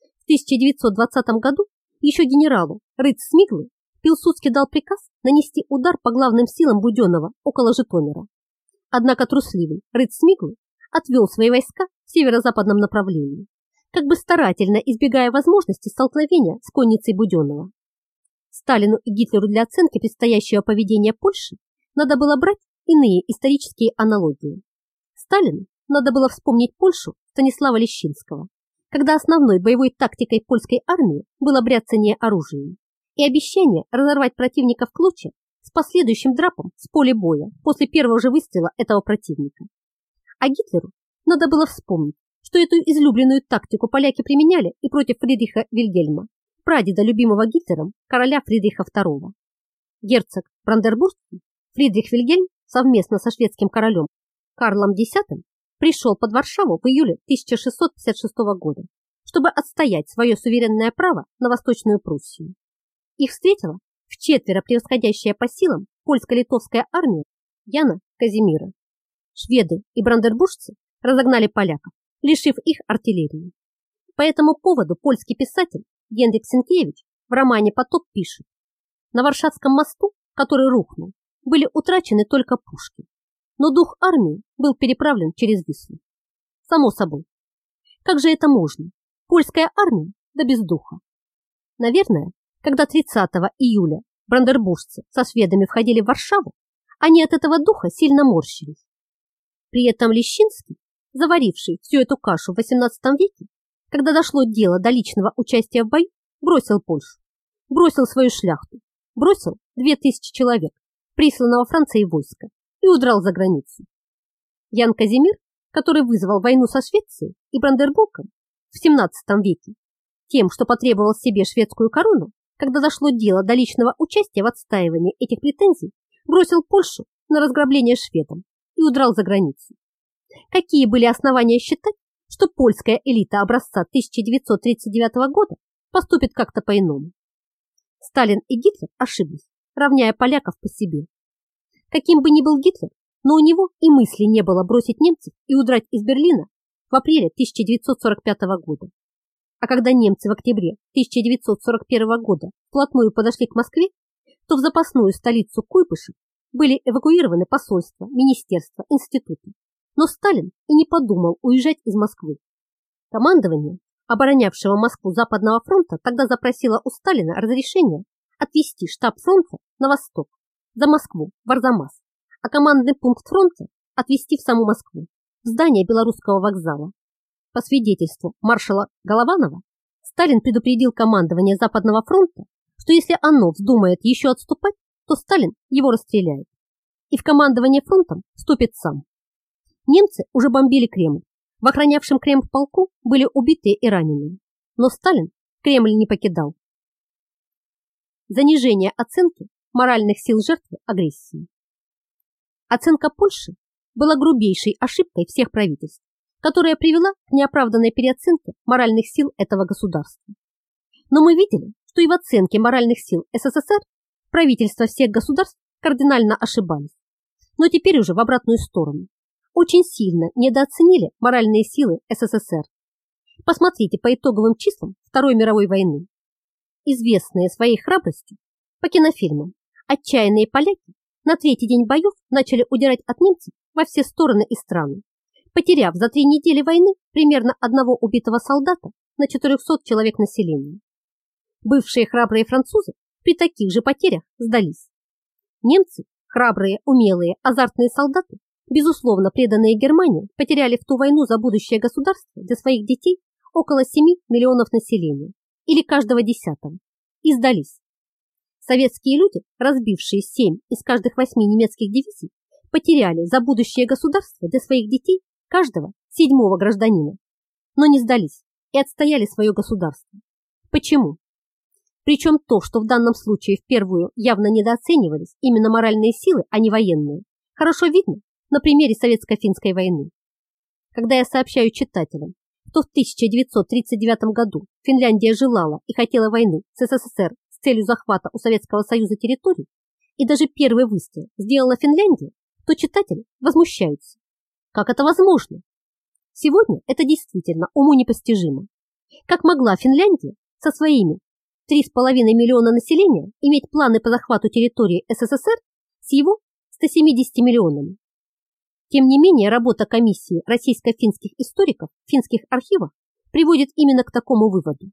В 1920 году еще генералу Рыц Смиглы Пилсудский дал приказ нанести удар по главным силам Буденного около Житомира. Однако трусливый Рыц Смиглы отвел свои войска в северо-западном направлении как бы старательно избегая возможности столкновения с конницей Буденного. Сталину и Гитлеру для оценки предстоящего поведения Польши надо было брать иные исторические аналогии. Сталину надо было вспомнить Польшу Станислава Лещинского, когда основной боевой тактикой польской армии было бряцание оружием и обещание разорвать противника в клочья с последующим драпом с поля боя после первого же выстрела этого противника. А Гитлеру надо было вспомнить что эту излюбленную тактику поляки применяли и против Фридриха Вильгельма, прадеда любимого Гитлером, короля Фридриха II. Герцог Брандербургский Фридрих Вильгельм совместно со шведским королем Карлом X пришел под Варшаву в июле 1656 года, чтобы отстоять свое суверенное право на Восточную Пруссию. Их встретила в четверо превосходящая по силам польско-литовская армия Яна Казимира. Шведы и брандербуржцы разогнали поляков, лишив их артиллерии. По этому поводу польский писатель Генрик Сенкевич в романе «Потоп» пишет, на Варшавском мосту, который рухнул, были утрачены только пушки, но дух армии был переправлен через Вислу. Само собой. Как же это можно? Польская армия, да без духа. Наверное, когда 30 июля брандербуржцы со шведами входили в Варшаву, они от этого духа сильно морщились. При этом Лещинский заваривший всю эту кашу в XVIII веке, когда дошло дело до личного участия в бою, бросил Польшу, бросил свою шляхту, бросил две тысячи человек, присланного Францией войска, и удрал за границу. Ян Казимир который вызвал войну со Швецией и Брандербургом в XVII веке, тем, что потребовал себе шведскую корону, когда дошло дело до личного участия в отстаивании этих претензий, бросил Польшу на разграбление шведам и удрал за границу. Какие были основания считать, что польская элита образца 1939 года поступит как-то по-иному? Сталин и Гитлер ошиблись, равняя поляков по себе. Каким бы ни был Гитлер, но у него и мысли не было бросить немцев и удрать из Берлина в апреле 1945 года. А когда немцы в октябре 1941 года вплотную подошли к Москве, то в запасную столицу Куйбышев были эвакуированы посольства, министерства, институты. Но Сталин и не подумал уезжать из Москвы. Командование, оборонявшего Москву Западного фронта, тогда запросило у Сталина разрешение отвести штаб фронта на восток, за Москву, в Арзамас, а командный пункт фронта отвести в саму Москву, в здание Белорусского вокзала. По свидетельству маршала Голованова, Сталин предупредил командование Западного фронта, что если оно вздумает еще отступать, то Сталин его расстреляет. И в командование фронтом вступит сам. Немцы уже бомбили Кремль. В охранявшем Кремль полку были убитые и раненые. Но Сталин Кремль не покидал. Занижение оценки моральных сил жертвы агрессии. Оценка Польши была грубейшей ошибкой всех правительств, которая привела к неоправданной переоценке моральных сил этого государства. Но мы видели, что и в оценке моральных сил СССР правительства всех государств кардинально ошибались. Но теперь уже в обратную сторону. Очень сильно недооценили моральные силы СССР. Посмотрите по итоговым числам Второй мировой войны. Известные своей храбростью по кинофильмам Отчаянные поляки на третий день боев начали удирать от немцев во все стороны и страны, потеряв за три недели войны примерно одного убитого солдата на 400 человек населения. Бывшие храбрые французы при таких же потерях сдались. Немцы, храбрые, умелые, азартные солдаты, безусловно преданные Германии, потеряли в ту войну за будущее государства для своих детей около 7 миллионов населения или каждого десятого и сдались. Советские люди, разбившие семь из каждых восьми немецких дивизий, потеряли за будущее государство для своих детей каждого седьмого гражданина, но не сдались и отстояли свое государство. Почему? Причем то, что в данном случае в первую явно недооценивались именно моральные силы, а не военные, хорошо видно на примере Советско-финской войны. Когда я сообщаю читателям, что в 1939 году Финляндия желала и хотела войны с СССР целью захвата у Советского Союза территорий и даже первый выстрел сделала Финляндия, то читатели возмущаются. Как это возможно? Сегодня это действительно уму непостижимо. Как могла Финляндия со своими 3,5 миллиона населения иметь планы по захвату территории СССР с его 170 миллионами? Тем не менее, работа комиссии российско-финских историков в финских архивах приводит именно к такому выводу.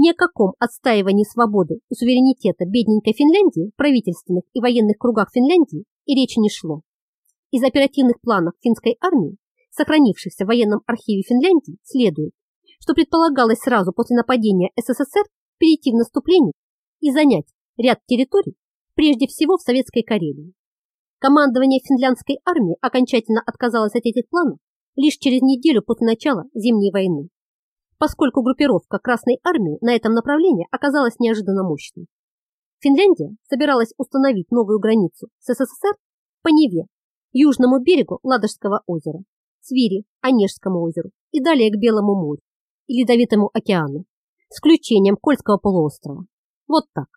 Ни о каком отстаивании свободы и суверенитета бедненькой Финляндии в правительственных и военных кругах Финляндии и речи не шло. Из оперативных планов финской армии, сохранившихся в военном архиве Финляндии, следует, что предполагалось сразу после нападения СССР перейти в наступление и занять ряд территорий, прежде всего в Советской Карелии. Командование финляндской армии окончательно отказалось от этих планов лишь через неделю после начала Зимней войны поскольку группировка Красной Армии на этом направлении оказалась неожиданно мощной. Финляндия собиралась установить новую границу с СССР по Неве, южному берегу Ладожского озера, Свири, Онежскому озеру и далее к Белому морю и Ледовитому океану, с включением Кольского полуострова. Вот так.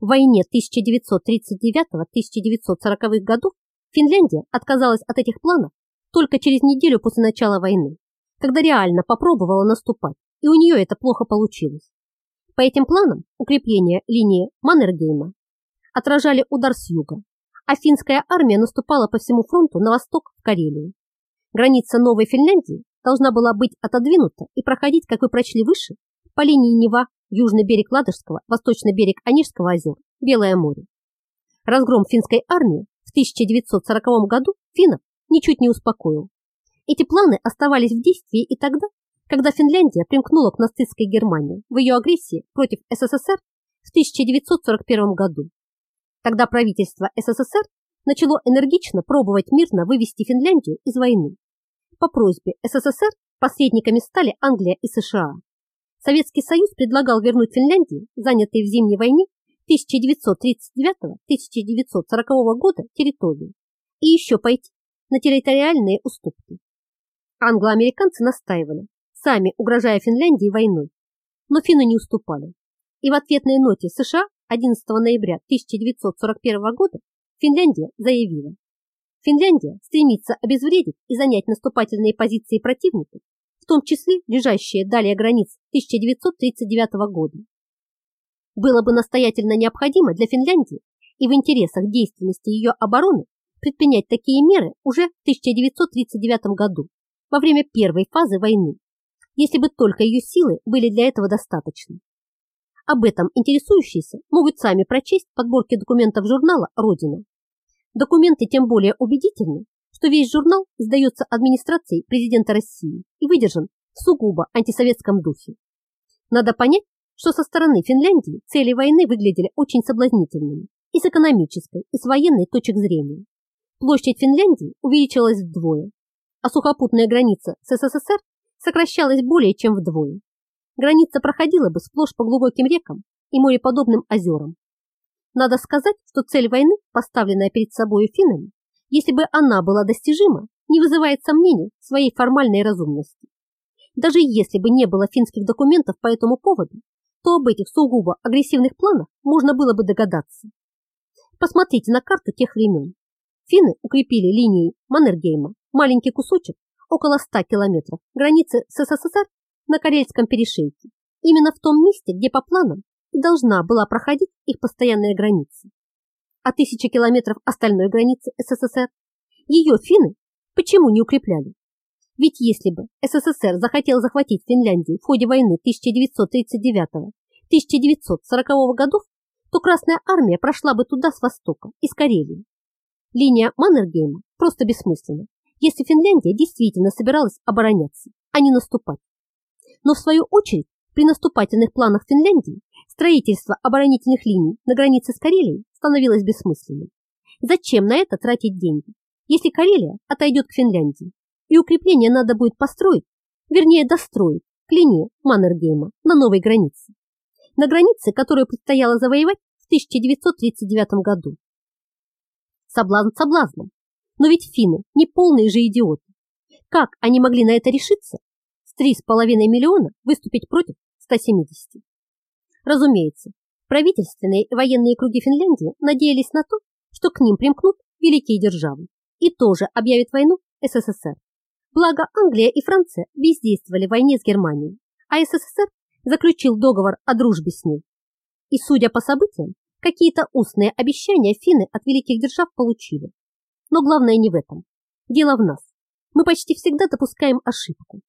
В войне 1939-1940 годов Финляндия отказалась от этих планов только через неделю после начала войны когда реально попробовала наступать, и у нее это плохо получилось. По этим планам укрепления линии Маннергейма отражали удар с юга, а финская армия наступала по всему фронту на восток в Карелию. Граница Новой Финляндии должна была быть отодвинута и проходить, как вы прочли выше, по линии Нева, южный берег Ладожского, восточный берег Онежского озер, Белое море. Разгром финской армии в 1940 году финнов ничуть не успокоил. Эти планы оставались в действии и тогда, когда Финляндия примкнула к нацистской Германии в ее агрессии против СССР в 1941 году. Тогда правительство СССР начало энергично пробовать мирно вывести Финляндию из войны. По просьбе СССР посредниками стали Англия и США. Советский Союз предлагал вернуть Финляндии, занятые в Зимней войне 1939-1940 года территории, и еще пойти на территориальные уступки. Англо-американцы настаивали, сами угрожая Финляндии войной, но финны не уступали. И в ответной ноте США 11 ноября 1941 года Финляндия заявила, Финляндия стремится обезвредить и занять наступательные позиции противника, в том числе лежащие далее границ 1939 года. Было бы настоятельно необходимо для Финляндии и в интересах действенности ее обороны предпринять такие меры уже в 1939 году, во время первой фазы войны, если бы только ее силы были для этого достаточны. Об этом интересующиеся могут сами прочесть подборки документов журнала «Родина». Документы тем более убедительны, что весь журнал издается администрацией президента России и выдержан в сугубо антисоветском духе. Надо понять, что со стороны Финляндии цели войны выглядели очень соблазнительными и с экономической, и с военной точек зрения. Площадь Финляндии увеличилась вдвое, а сухопутная граница с СССР сокращалась более чем вдвое. Граница проходила бы сплошь по глубоким рекам и мореподобным озерам. Надо сказать, что цель войны, поставленная перед собой финнами, если бы она была достижима, не вызывает сомнений своей формальной разумности. Даже если бы не было финских документов по этому поводу, то об этих сугубо агрессивных планах можно было бы догадаться. Посмотрите на карту тех времен. Финны укрепили линией Маннергейма маленький кусочек, около 100 километров, границы с СССР на Карельском перешейке, именно в том месте, где по планам должна была проходить их постоянная граница. А тысячи километров остальной границы СССР ее финны почему не укрепляли? Ведь если бы СССР захотел захватить Финляндию в ходе войны 1939-1940 годов, то Красная Армия прошла бы туда с востока, из Карелии. Линия Маннергейма просто бессмысленна, если Финляндия действительно собиралась обороняться, а не наступать. Но в свою очередь, при наступательных планах Финляндии строительство оборонительных линий на границе с Карелией становилось бессмысленным. Зачем на это тратить деньги, если Карелия отойдет к Финляндии? и укрепление надо будет построить, вернее достроить, к линии Маннергейма на новой границе. На границе, которую предстояло завоевать в 1939 году. Соблазн соблазном, но ведь финны не полные же идиоты. Как они могли на это решиться? С 3,5 миллиона выступить против 170. Разумеется, правительственные и военные круги Финляндии надеялись на то, что к ним примкнут великие державы и тоже объявят войну СССР. Благо Англия и Франция бездействовали в войне с Германией, а СССР заключил договор о дружбе с ней. И, судя по событиям, какие-то устные обещания финны от великих держав получили. Но главное не в этом. Дело в нас. Мы почти всегда допускаем ошибку.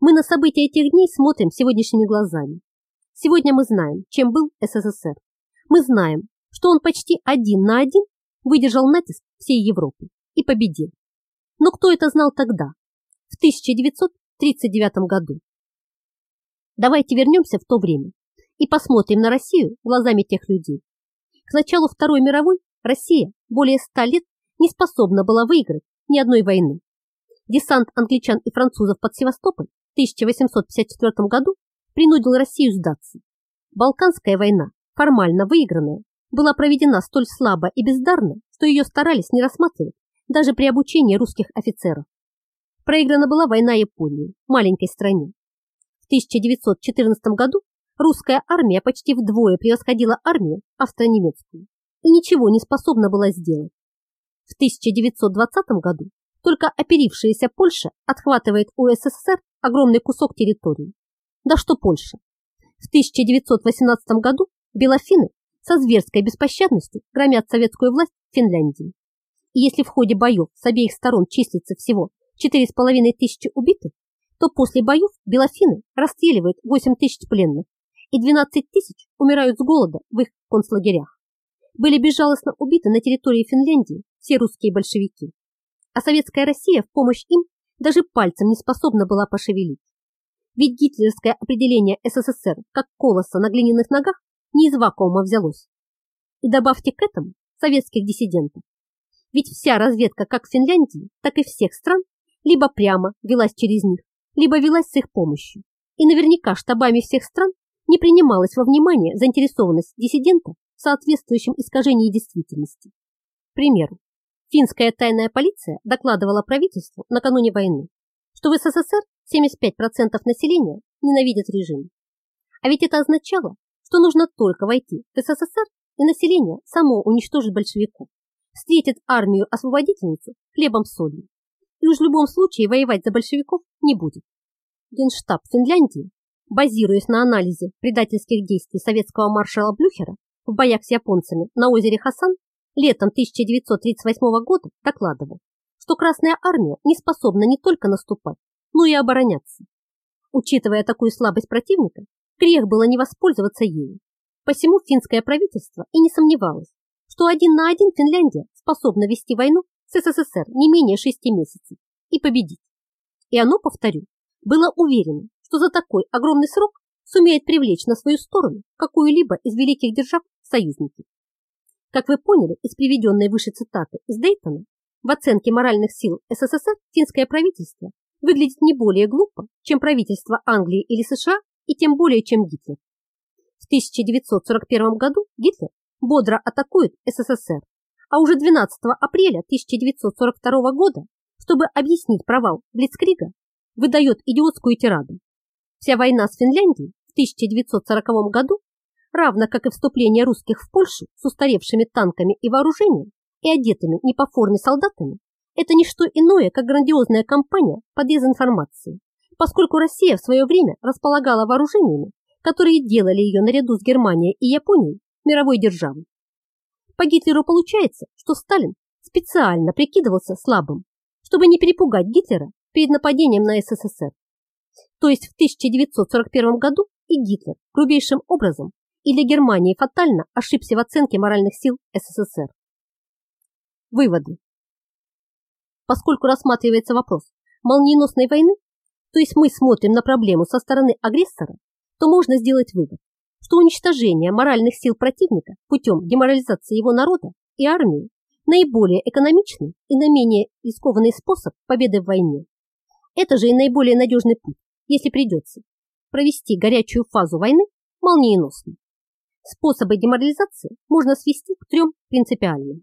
Мы на события этих дней смотрим сегодняшними глазами. Сегодня мы знаем, чем был СССР. Мы знаем, что он почти один на один выдержал натиск всей Европы и победил. Но кто это знал тогда, в 1939 году. Давайте вернемся в то время и посмотрим на Россию глазами тех людей. К началу Второй мировой Россия более ста лет не способна была выиграть ни одной войны. Десант англичан и французов под Севастополь в 1854 году принудил Россию сдаться. Балканская война, формально выигранная, была проведена столь слабо и бездарно, что ее старались не рассматривать даже при обучении русских офицеров. Проиграна была война Японии, маленькой стране. В 1914 году русская армия почти вдвое превосходила армию австро-немецкую и ничего не способна была сделать. В 1920 году только оперившаяся Польша отхватывает у СССР огромный кусок территории. Да что Польша? В 1918 году белофины со зверской беспощадностью громят советскую власть в Финляндии. И если в ходе боев с обеих сторон числится всего четыре с половиной тысячи убитых, то после боев белофины расстреливают 8 тысяч пленных и 12 тысяч умирают с голода в их концлагерях. Были безжалостно убиты на территории Финляндии все русские большевики, а советская Россия в помощь им даже пальцем не способна была пошевелить. Ведь гитлеровское определение СССР как колоса на глиняных ногах не из вакуума взялось. И добавьте к этому советских диссидентов. Ведь вся разведка как Финляндии, так и всех стран либо прямо велась через них, либо велась с их помощью. И наверняка штабами всех стран не принималась во внимание заинтересованность диссидента в соответствующем искажении действительности. К примеру, финская тайная полиция докладывала правительству накануне войны, что в СССР 75% населения ненавидят режим. А ведь это означало, что нужно только войти в СССР, и население само уничтожит большевиков, встретит армию-освободительницу хлебом-солью, и уж в любом случае воевать за большевиков не будет. Генштаб Финляндии, базируясь на анализе предательских действий советского маршала Блюхера в боях с японцами на озере Хасан, летом 1938 года докладывал, что Красная Армия не способна не только наступать, но и обороняться. Учитывая такую слабость противника, грех было не воспользоваться ею. Посему финское правительство и не сомневалось, что один на один Финляндия способна вести войну с СССР не менее шести месяцев и победить. И оно, повторю, было уверено, что за такой огромный срок сумеет привлечь на свою сторону какую-либо из великих держав союзников. Как вы поняли из приведенной выше цитаты из Дейтона, в оценке моральных сил СССР финское правительство выглядит не более глупо, чем правительство Англии или США и тем более, чем Гитлер. В 1941 году Гитлер бодро атакует СССР, а уже 12 апреля 1942 года, чтобы объяснить провал Блицкрига, выдает идиотскую тираду. Вся война с Финляндией в 1940 году, равно как и вступление русских в Польшу с устаревшими танками и вооружением и одетыми не по форме солдатами, это не что иное, как грандиозная кампания по дезинформации, поскольку Россия в свое время располагала вооружениями, которые делали ее наряду с Германией и Японией мировой державой. По Гитлеру получается, что Сталин специально прикидывался слабым, чтобы не перепугать Гитлера перед нападением на СССР. То есть в 1941 году и Гитлер грубейшим образом и для Германии фатально ошибся в оценке моральных сил СССР. Выводы. Поскольку рассматривается вопрос молниеносной войны, то есть мы смотрим на проблему со стороны агрессора, то можно сделать вывод, что уничтожение моральных сил противника путем деморализации его народа и армии наиболее экономичный и наименее рискованный способ победы в войне. Это же и наиболее надежный путь, если придется, провести горячую фазу войны молниеносно. Способы деморализации можно свести к трем принципиальным.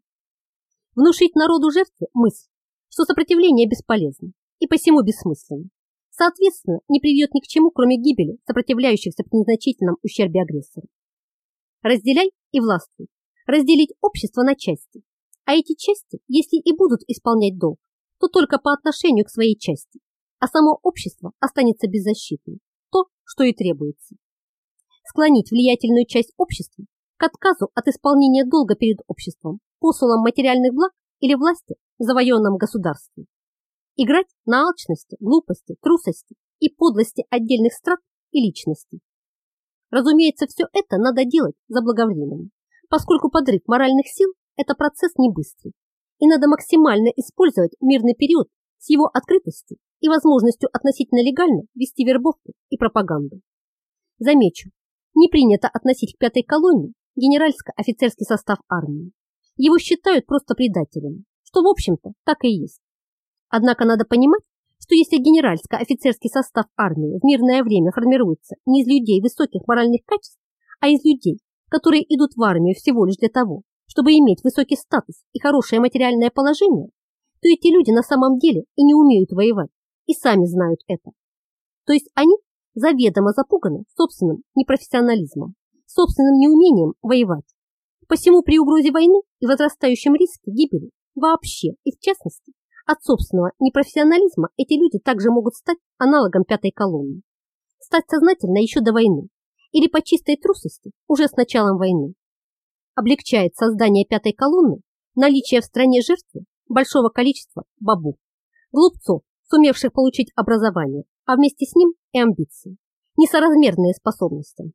Внушить народу жертве мысль, что сопротивление бесполезно и посему бессмысленно. Соответственно, не приведет ни к чему, кроме гибели сопротивляющихся при незначительном ущербе агрессора. Разделяй и властвуй. Разделить общество на части. А эти части, если и будут исполнять долг, то только по отношению к своей части, а само общество останется беззащитным. То, что и требуется. Склонить влиятельную часть общества к отказу от исполнения долга перед обществом, посулом материальных благ или власти в завоеванном государстве. Играть на алчности, глупости, трусости и подлости отдельных страт и личностей. Разумеется, все это надо делать заблаговременно, поскольку подрыв моральных сил – это процесс не быстрый, и надо максимально использовать мирный период с его открытостью и возможностью относительно легально вести вербовку и пропаганду. Замечу, не принято относить к пятой колонии генеральско-офицерский состав армии. Его считают просто предателем, что, в общем-то, так и есть. Однако надо понимать, что если генеральско-офицерский состав армии в мирное время формируется не из людей высоких моральных качеств, а из людей, которые идут в армию всего лишь для того, чтобы иметь высокий статус и хорошее материальное положение, то эти люди на самом деле и не умеют воевать, и сами знают это. То есть они заведомо запуганы собственным непрофессионализмом, собственным неумением воевать. Посему при угрозе войны и возрастающем риске гибели вообще и в частности от собственного непрофессионализма эти люди также могут стать аналогом пятой колонны. Стать сознательно еще до войны или по чистой трусости уже с началом войны. Облегчает создание пятой колонны наличие в стране жертвы большого количества бабу, глупцов, сумевших получить образование, а вместе с ним и амбиции, несоразмерные способностям.